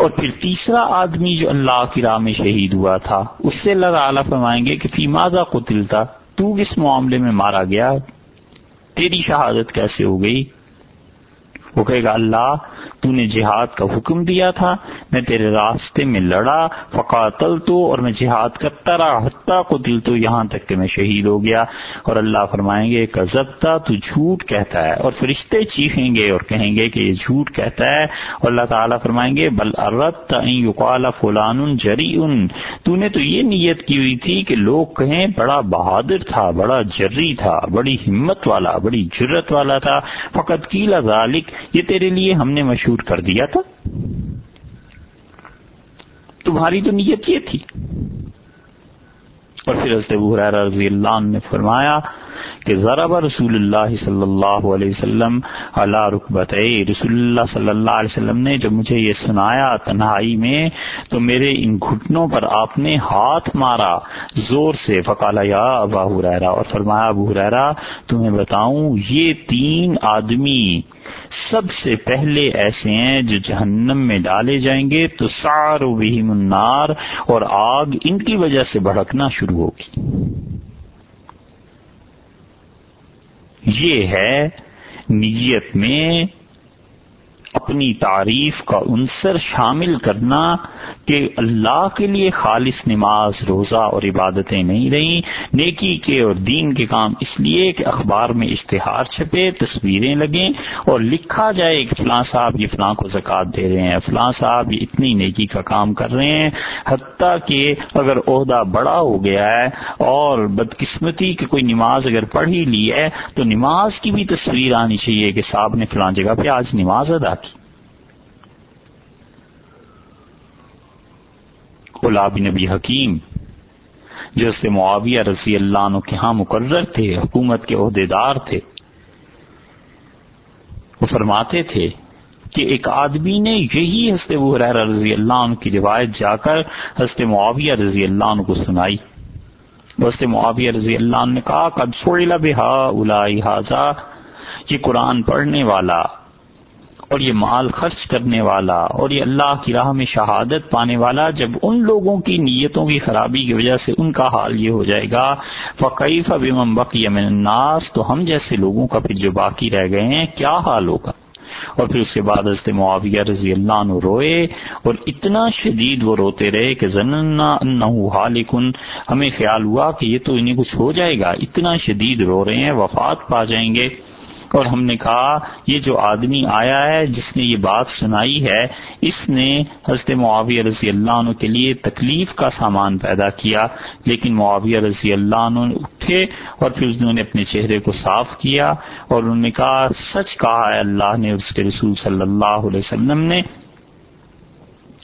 اور پھر تیسرا آدمی جو اللہ کی راہ میں شہید ہوا تھا، اس سے اللہ تعالیٰ فرمائیں گے کہ فی ماضا قتل تھا تو کس معاملے میں مارا گیا؟ تیری شہادت کیسے ہو گئی؟ وہ کہے گا، اللہ، تو نے جہاد کا حکم دیا تھا، میں تیرے راستے میں لڑا فقاتل تو اور میں جہاد کرتا رہا حتیٰ کو دل تو یہاں تک کہ میں شہید ہو گیا۔ اور اللہ فرمائیں گے کزبتا تو جھوٹ کہتا ہے۔ اور فرشتے چیخیں گے اور کہیں گے کہ یہ جھوٹ کہتا ہے۔ اور اللہ تعالیٰ فرمائیں گے، بل ارت یقال فلان جری ان تو نے تو یہ نیت کی ہوئی تھی کہ لوگ کہیں بڑا بہادر تھا، بڑا جری تھا، بڑی ہمت والا، بڑی جرت والا تھا۔ فقط کیلا ذالک یہ تیرے لیے ہم نے مشہور کر دیا تھا۔ تمہاری تو نیت یہ تھی۔ اور پھر حضرت رضی اللہ عنہ نے فرمایا کہ ذرا رسول اللہ صلی اللہ علیہ وسلم اللہ رکبت رسول اللہ صلی اللہ علیہ وسلم نے جب مجھے یہ سنایا تنہائی میں، تو میرے ان گھٹنوں پر آپ نے ہاتھ مارا. زور سے. فکالا یا ابا حریرا اور فرمایا، ابو حریرا تمہیں بتاؤں، یہ تین آدمی سب سے پہلے ایسے ہیں جو جہنم میں ڈالے جائیں گے، تو سار و النار، اور آگ ان کی وجہ سے بھڑکنا شروع ہوگی۔ یہ ہے نیت میں اپنی تعریف کا عنصر شامل کرنا کہ اللہ کے لیے خالص نماز، روزہ اور عبادتیں نہیں رہیں، نیکی کے اور دین کے کام، اس لیے کہ اخبار میں اشتہار چھپے، تصویریں لگیں اور لکھا جائے کہ فلاں صاحب یہ فلاں کو زکوٰۃ دے رہے ہیں، فلاں صاحب یہ اتنی نیکی کا کام کر رہے ہیں، حتیٰ کہ اگر عہدہ بڑا ہو گیا ہے اور بدقسمتی کی کوئی نماز اگر پڑھ ہی لی ہے، تو نماز کی بھی تصویر آنی چاہیے کہ صاحب نے فلاں جگہ پہ آج نماز ادا کی۔ بن نبی حکیم جیسے معاویہ رضی اللہ عنہ کے ہاں مقرر تھے، حکومت کے عہدے دار تھے۔ وہ فرماتے تھے کہ ایک آدمی نے یہی ہنستے وہ رضی اللہ عنہ کی روایت جا کر ہنستے معاویہ رضی اللہ عنہ کو سنائی۔ ہنستے معاویہ رضی اللہ عنہ نے کہا، قد سوئلہ بہا الائی حاضا یہ قرآن پڑھنے والا اور یہ مال خرچ کرنے والا اور یہ اللہ کی راہ میں شہادت پانے والا جب ان لوگوں کی نیتوں کی خرابی کی وجہ سے ان کا حال یہ ہو جائے گا فقیف بم بقی من الناس؟ تو ہم جیسے لوگوں کا پھر جو باقی رہ گئے ہیں، کیا حال ہوگا؟ اور پھر اس کے بعد حضرت معاویہ رضی اللہ عنہ روئے اور اتنا شدید وہ روتے رہے کہ زننا انہو حالکن، ہمیں خیال ہوا کہ یہ تو انہیں کچھ ہو جائے گا، اتنا شدید رو رہے ہیں، وفات پا جائیں گے۔ اور ہم نے کہا، یہ جو آدمی آیا ہے، جس نے یہ بات سنائی ہے، اس نے حضرت معاویہ رضی اللہ عنہ کے لیے تکلیف کا سامان پیدا کیا۔ لیکن معاویہ رضی اللہ عنہ نے اٹھے اور پھر انہوں نے اپنے چہرے کو صاف کیا اور انہوں نے کہا، سچ کہا ہے، اللہ نے اس کے رسول صلی اللہ علیہ وسلم نے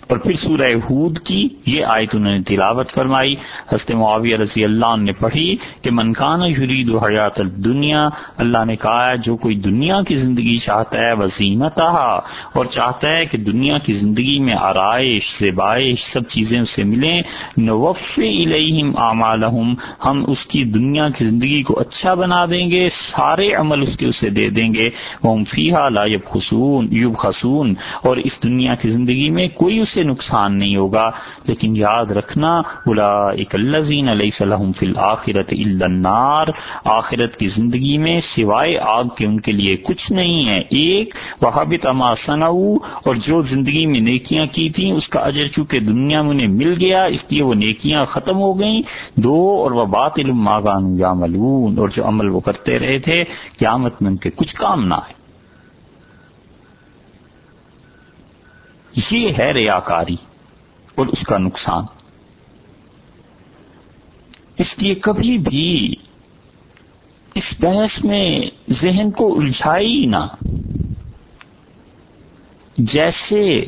اور پھر سورہ ہود کی یہ آیت انہوں نے تلاوت فرمائی۔ حضرت معاویہ رضی اللہ عنہ نے پڑھی کہ منکان یرید حیات الدنیا، اللہ نے کہا جو کوئی دنیا کی زندگی چاہتا ہے وسیمت اور چاہتا ہے کہ دنیا کی زندگی میں آرائش، زیبائش، سب چیزیں اسے ملیں۔ نوف الیہم اعمالہم، ہم اس کی دنیا کی زندگی کو اچھا بنا دیں گے، سارے عمل اس کے اسے دے دیں گے۔ وہ فیحا لا خسون یوب خسون اور اس دنیا کی زندگی میں کوئی اس سے نقصان نہیں ہوگا۔ لیکن یاد رکھنا بلا اکلزین علیہ السلام فی الآخرت النار، آخرت کی زندگی میں سوائے آگ کے ان کے لیے کچھ نہیں ہے۔ ایک وہابت اما سناؤ اور جو زندگی میں نیکیاں کی تھیں، اس کا اجر چونکہ دنیا میں انہیں مل گیا، اس لیے وہ نیکیاں ختم ہو گئیں۔ دو، اور وہ بات علم ماگان یا ملون اور جو عمل وہ کرتے رہے تھے، قیامت میں ان کے کچھ کام نہ ہے یہ ہے ریاکاری اور اس کا نقصان۔ اس لیے کبھی بھی اس بحث میں ذہن کو الجھائی نہ۔ جیسے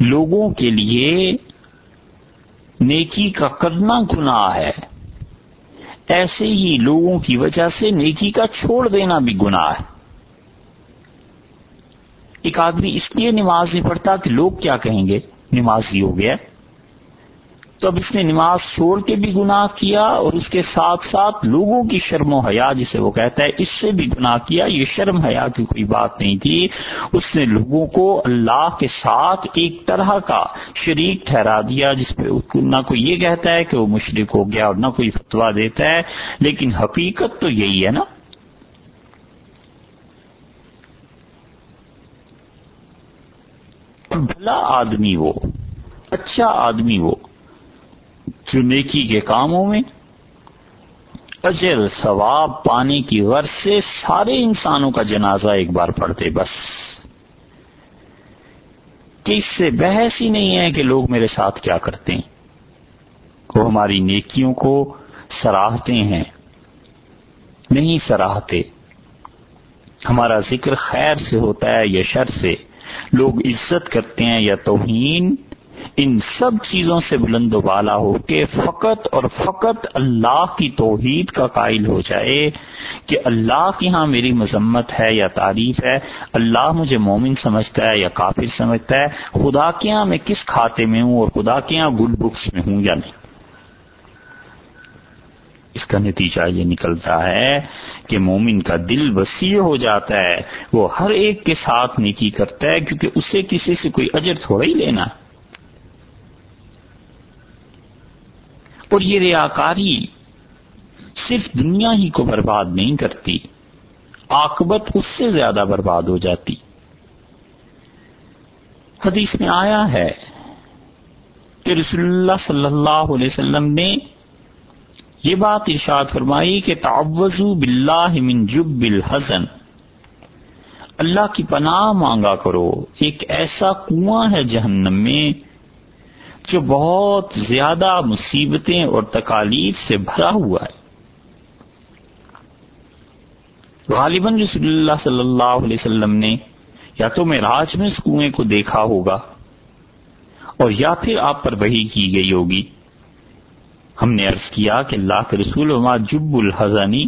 لوگوں کے لیے نیکی کا کرنا گناہ ہے، ایسے ہی لوگوں کی وجہ سے نیکی کا چھوڑ دینا بھی گناہ ہے۔ ایک آدمی اس لیے نماز نہیں پڑھتا کہ لوگ کیا کہیں گے؟ نمازی ہو گیا۔ تو اب اس نے نماز چھوڑ کے بھی گناہ کیا اور اس کے ساتھ ساتھ لوگوں کی شرم و حیا جسے وہ کہتا ہے، اس سے بھی گناہ کیا۔ یہ شرم حیا کی کوئی بات نہیں تھی۔ اس نے لوگوں کو اللہ کے ساتھ ایک طرح کا شریک ٹھہرا دیا، جس پہ نہ کوئی یہ کہتا ہے کہ وہ مشرق ہو گیا اور نہ کوئی فتوا دیتا ہے۔ لیکن حقیقت تو یہی ہے نا۔ بھلا آدمی وہ اچھا آدمی وہ جو نیکی کے کاموں میں اجر، ثواب پانے کی غرض سے سارے انسانوں کا جنازہ ایک بار پڑھتے، بس۔ کہ اس سے بحث ہی نہیں ہے کہ لوگ میرے ساتھ کیا کرتے ہیں۔ وہ ہماری نیکیوں کو سراہتے ہیں۔ نہیں سراہتے۔ ہمارا ذکر خیر سے ہوتا ہے یا شر سے۔ لوگ عزت کرتے ہیں یا توہین، ان سب چیزوں سے بلند و بالا ہو کے فقط اور فقط اللہ کی توحید کا قائل ہو جائے کہ اللہ کی ہاں میری مذمت ہے یا تعریف ہے، اللہ مجھے مومن سمجھتا ہے یا کافر سمجھتا ہے، خدا کے ہاں میں کس کھاتے میں ہوں اور خدا کے ہاں گڈ بکس میں ہوں یا نہیں۔ اس کا نتیجہ یہ نکلتا ہے کہ مومن کا دل وسیع ہو جاتا ہے، وہ ہر ایک کے ساتھ نیکی کرتا ہے، کیونکہ اسے کسی سے کوئی اجر تھوڑا ہی لینا۔ اور یہ ریاکاری صرف دنیا ہی کو برباد نہیں کرتی آکبت اس سے زیادہ برباد ہو جاتی۔ حدیث میں آیا ہے کہ رسول اللہ صلی اللہ علیہ وسلم نے یہ بات ارشاد فرمائی کہ تعوضو باللہ من جب الحزن۔ اللہ کی پناہ مانگا کرو، ایک ایسا کنواں ہے جہنم میں جو بہت زیادہ مصیبتیں اور تکالیف سے بھرا ہوا ہے۔ غالباً رسول اللہ صلی اللہ علیہ وسلم نے یا تو میں میں اس کنویں کو دیکھا ہوگا اور یا پھر آپ پر وہی کی گئی ہوگی۔ ہم نے عرض کیا کہ اللہ کے رسول جب الحزنی،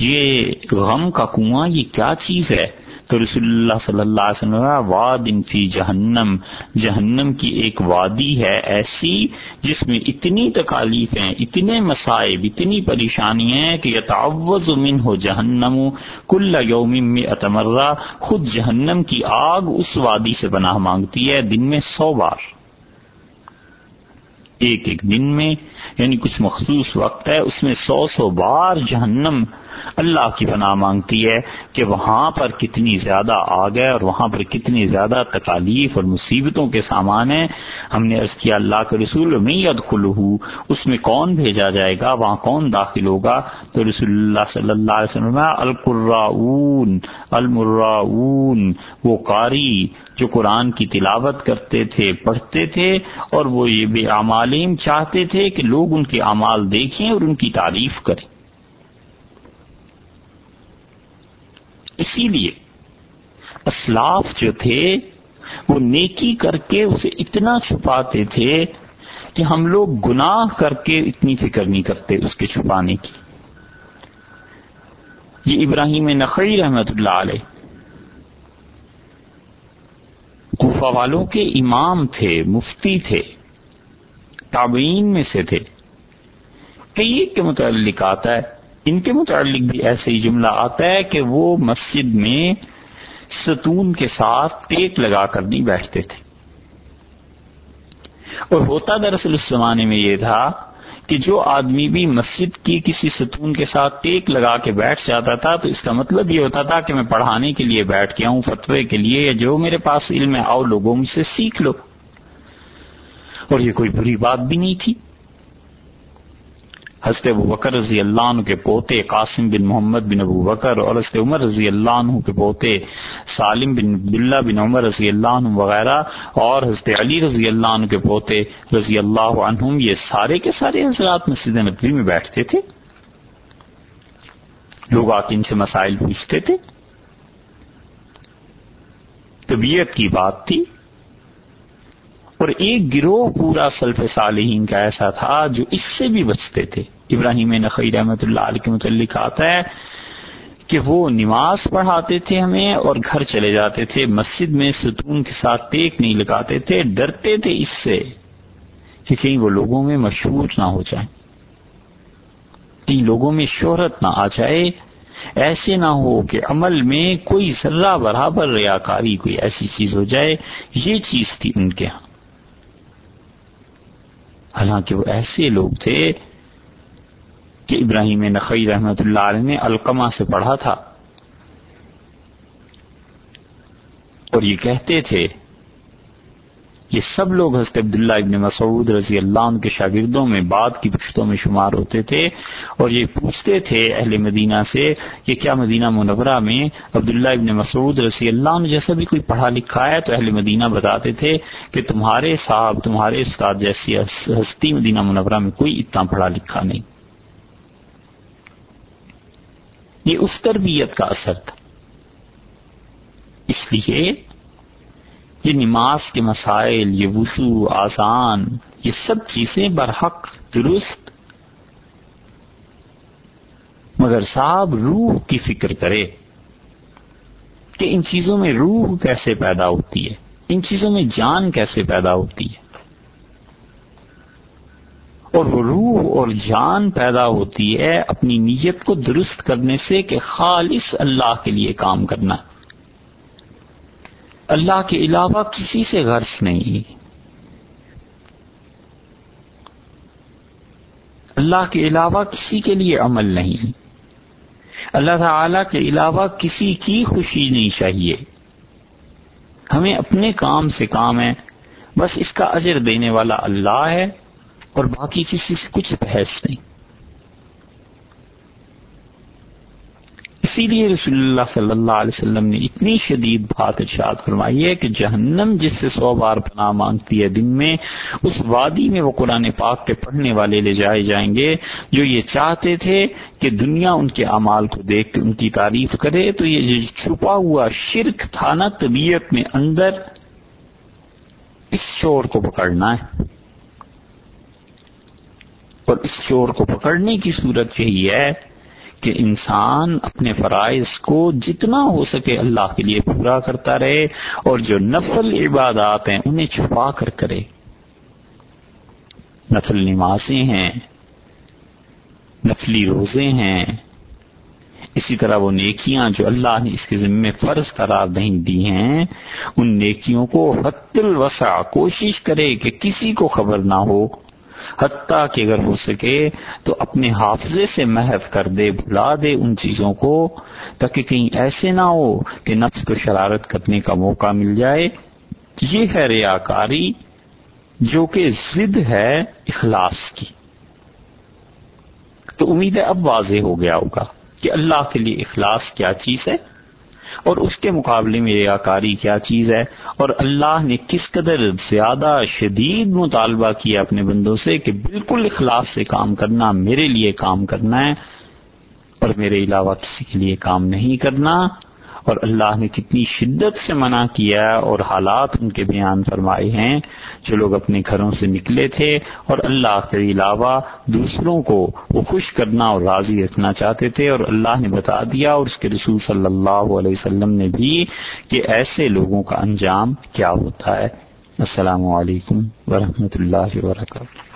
یہ غم کا کنواں، یہ کیا چیز ہے؟ تو رسول اللہ صلی اللہ علیہ وسلم واد فی جہنم جہنم کی ایک وادی ہے ایسی جس میں اتنی تکالیف ہیں اتنے مسائب اتنی پریشانیاں ہیں کہ یتعوض من ہو جہنم، کل یوم میں اتمرہ خود جہنم کی آگ اس وادی سے بنا مانگتی ہے، دن میں سو بار۔ ایک ایک دن میں یعنی کچھ مخصوص وقت ہے، اس میں سو سو بار جہنم اللہ کی پناہ مانگتی ہے کہ وہاں پر کتنی زیادہ آگ ہے اور وہاں پر کتنی زیادہ تکالیف اور مصیبتوں کے سامان ہیں۔ ہم نے عرض کیا، اللہ کے رسول میں ید اس میں کون بھیجا جائے گا؟ وہاں کون داخل ہوگا؟ تو رسول اللہ صلی اللہ علیہ وسلم القراون المراون وہ قاری جو قرآن کی تلاوت کرتے تھے، پڑھتے تھے اور وہ یہ بے عمالیم چاہتے تھے کہ لوگ ان کے اعمال دیکھیں اور ان کی تعریف کریں۔ اسی لیے اسلاف جو تھے، وہ نیکی کر کے اسے اتنا چھپاتے تھے کہ ہم لوگ گناہ کر کے اتنی فکر نہیں کرتے اس کے چھپانے کی۔ یہ ابراہیم نقی رحمت اللہ علیہ کوفہ والوں کے امام تھے، مفتی تھے، تابعین میں سے تھے۔ کئی کے متعلق آتا ہے؟ ان کے متعلق بھی ایسے ہی جملہ آتا ہے کہ وہ مسجد میں ستون کے ساتھ ٹیک لگا کر نہیں بیٹھتے تھے۔ اور ہوتا دراصل اس زمانے میں یہ تھا کہ جو آدمی بھی مسجد کی کسی ستون کے ساتھ ٹیک لگا کے بیٹھ جاتا تھا تو اس کا مطلب یہ ہوتا تھا کہ میں پڑھانے کے لیے بیٹھ گیا ہوں، فتوے کے لیے یا جو میرے پاس علم ہے، آؤ لوگوں سے سیکھ لو۔ اور یہ کوئی بری بات بھی نہیں تھی۔ حضرت ابو بکر رضی اللہ عنہ کے پوتے قاسم بن محمد بن ابو بکر اور حضرت عمر رضی اللہ عنہ کے پوتے سالم بن عبداللہ بن عمر رضی اللہ عنہ وغیرہ اور حضرت علی رضی اللہ عنہ کے پوتے رضی اللہ عنہم یہ سارے کے سارے حضرات مسجد نبوی میں بیٹھتے تھے۔ لوگ آ کے ان سے مسائل پوچھتے تھے۔ طبیعت کی بات تھی۔ اور ایک گروہ پورا سلف صالحین کا ایسا تھا جو اس سے بھی بچتے تھے۔ ابراہیم نقی رحمت اللہ علیہ کے متعلق آتا ہے کہ وہ نماز پڑھاتے تھے ہمیں اور گھر چلے جاتے تھے، مسجد میں ستون کے ساتھ ٹیک نہیں لگاتے تھے، ڈرتے تھے اس سے کہ کہیں وہ لوگوں میں مشہور نہ ہو جائیں۔ کہیں لوگوں میں شہرت نہ آ جائے، ایسے نہ ہو کہ عمل میں کوئی ذرہ برابر ریاکاری، کوئی ایسی چیز ہو جائے۔ یہ چیز تھی ان کے ہاں۔ حالانکہ وہ ایسے لوگ تھے کہ ابراہیم نقی رحمت اللہ علیہ نے القما سے پڑھا تھا اور یہ کہتے تھے یہ سب لوگ حضرت عبداللہ ابن مسعود رضی اللہ عنہ کے شاگردوں میں بعد کی پشتوں میں شمار ہوتے تھے اور یہ پوچھتے تھے اہل مدینہ سے کہ کیا مدینہ منورہ میں عبداللہ ابن مسعود رضی اللہ عنہ جیسا بھی کوئی پڑھا لکھا ہے تو اہل مدینہ بتاتے تھے کہ تمہارے صاحب، تمہارے استاد جیسی ہستی مدینہ منورہ میں کوئی اتنا پڑھا لکھا نہیں۔ یہ اس تربیت کا اثر تھا۔ اس لیے یہ نماز کے مسائل، یہ وضو آسان یہ سب چیزیں برحق درست۔ مگر صاحب روح کی فکر کرے کہ ان چیزوں میں روح کیسے پیدا ہوتی ہے؟ ان چیزوں میں جان کیسے پیدا ہوتی ہے؟ اور وہ روح اور جان پیدا ہوتی ہے اپنی نیت کو درست کرنے سے کہ خالص اللہ کے لیے کام کرنا۔ ہے اللہ کے علاوہ کسی سے غرض نہیں۔ اللہ کے علاوہ کسی کے لیے عمل نہیں۔ اللہ تعالی کے علاوہ کسی کی خوشی نہیں چاہیے۔ ہمیں اپنے کام سے کام ہے۔ بس اس کا اجر دینے والا اللہ ہے اور باقی کسی سے کچھ بحث نہیں۔ اسی لیے رسول اللہ صلی اللہ علیہ وسلم نے اتنی شدید بات ارشاد فرمائی ہے کہ جہنم جس سے سو بار پناہ مانگتی ہے دن میں، اس وادی میں وہ قرآن پاک کے پڑھنے والے لے جائے جائیں گے جو یہ چاہتے تھے کہ دنیا ان کے اعمال کو دیکھ کے ان کی تعریف کرے۔ تو یہ جو چھپا ہوا شرک تھا نا، طبیعت میں اندر، اس شور کو پکڑنا ہے۔ اور اس شور کو پکڑنے کی صورت یہی ہے کہ انسان اپنے فرائض کو جتنا ہو سکے اللہ کے لیے پورا کرتا رہے اور جو نفل عبادات ہیں انہیں چھپا کر کرے۔ نفل نمازیں ہیں، نفلی روزے ہیں۔ اسی طرح وہ نیکیاں جو اللہ نے اس کے ذمے فرض قرار نہیں دی ہیں، ان نیکیوں کو حت الوسع کوشش کرے کہ کسی کو خبر نہ ہو۔ حتیٰ کہ اگر ہو سکے تو اپنے حافظے سے محف کر دے، بھلا دے ان چیزوں کو، تاکہ کہیں ایسے نہ ہو کہ نفس کو شرارت کرنے کا موقع مل جائے۔ یہ ہے ریاکاری جو کہ ضد ہے اخلاص کی۔ تو امید ہے اب واضح ہو گیا ہوگا کہ اللہ کے لیے اخلاص کیا چیز ہے۔ اور اس کے مقابلے میں ریاکاری کیا چیز ہے؟ اور اللہ نے کس قدر زیادہ شدید مطالبہ کیا اپنے بندوں سے کہ بالکل اخلاص سے کام کرنا، میرے لیے کام کرنا ہے اور میرے علاوہ کسی کے لیے کام نہیں کرنا۔ اور اللہ نے کتنی شدت سے منع کیا اور حالات ان کے بیان فرمائے ہیں جو لوگ اپنے گھروں سے نکلے تھے اور اللہ کے علاوہ دوسروں کو وہ خوش کرنا اور راضی رکھنا چاہتے تھے اور اللہ نے بتا دیا اور اس کے رسول صلی اللہ علیہ وسلم نے بھی کہ ایسے لوگوں کا انجام کیا ہوتا ہے۔ السلام علیکم ورحمۃ اللہ وبرکاتہ۔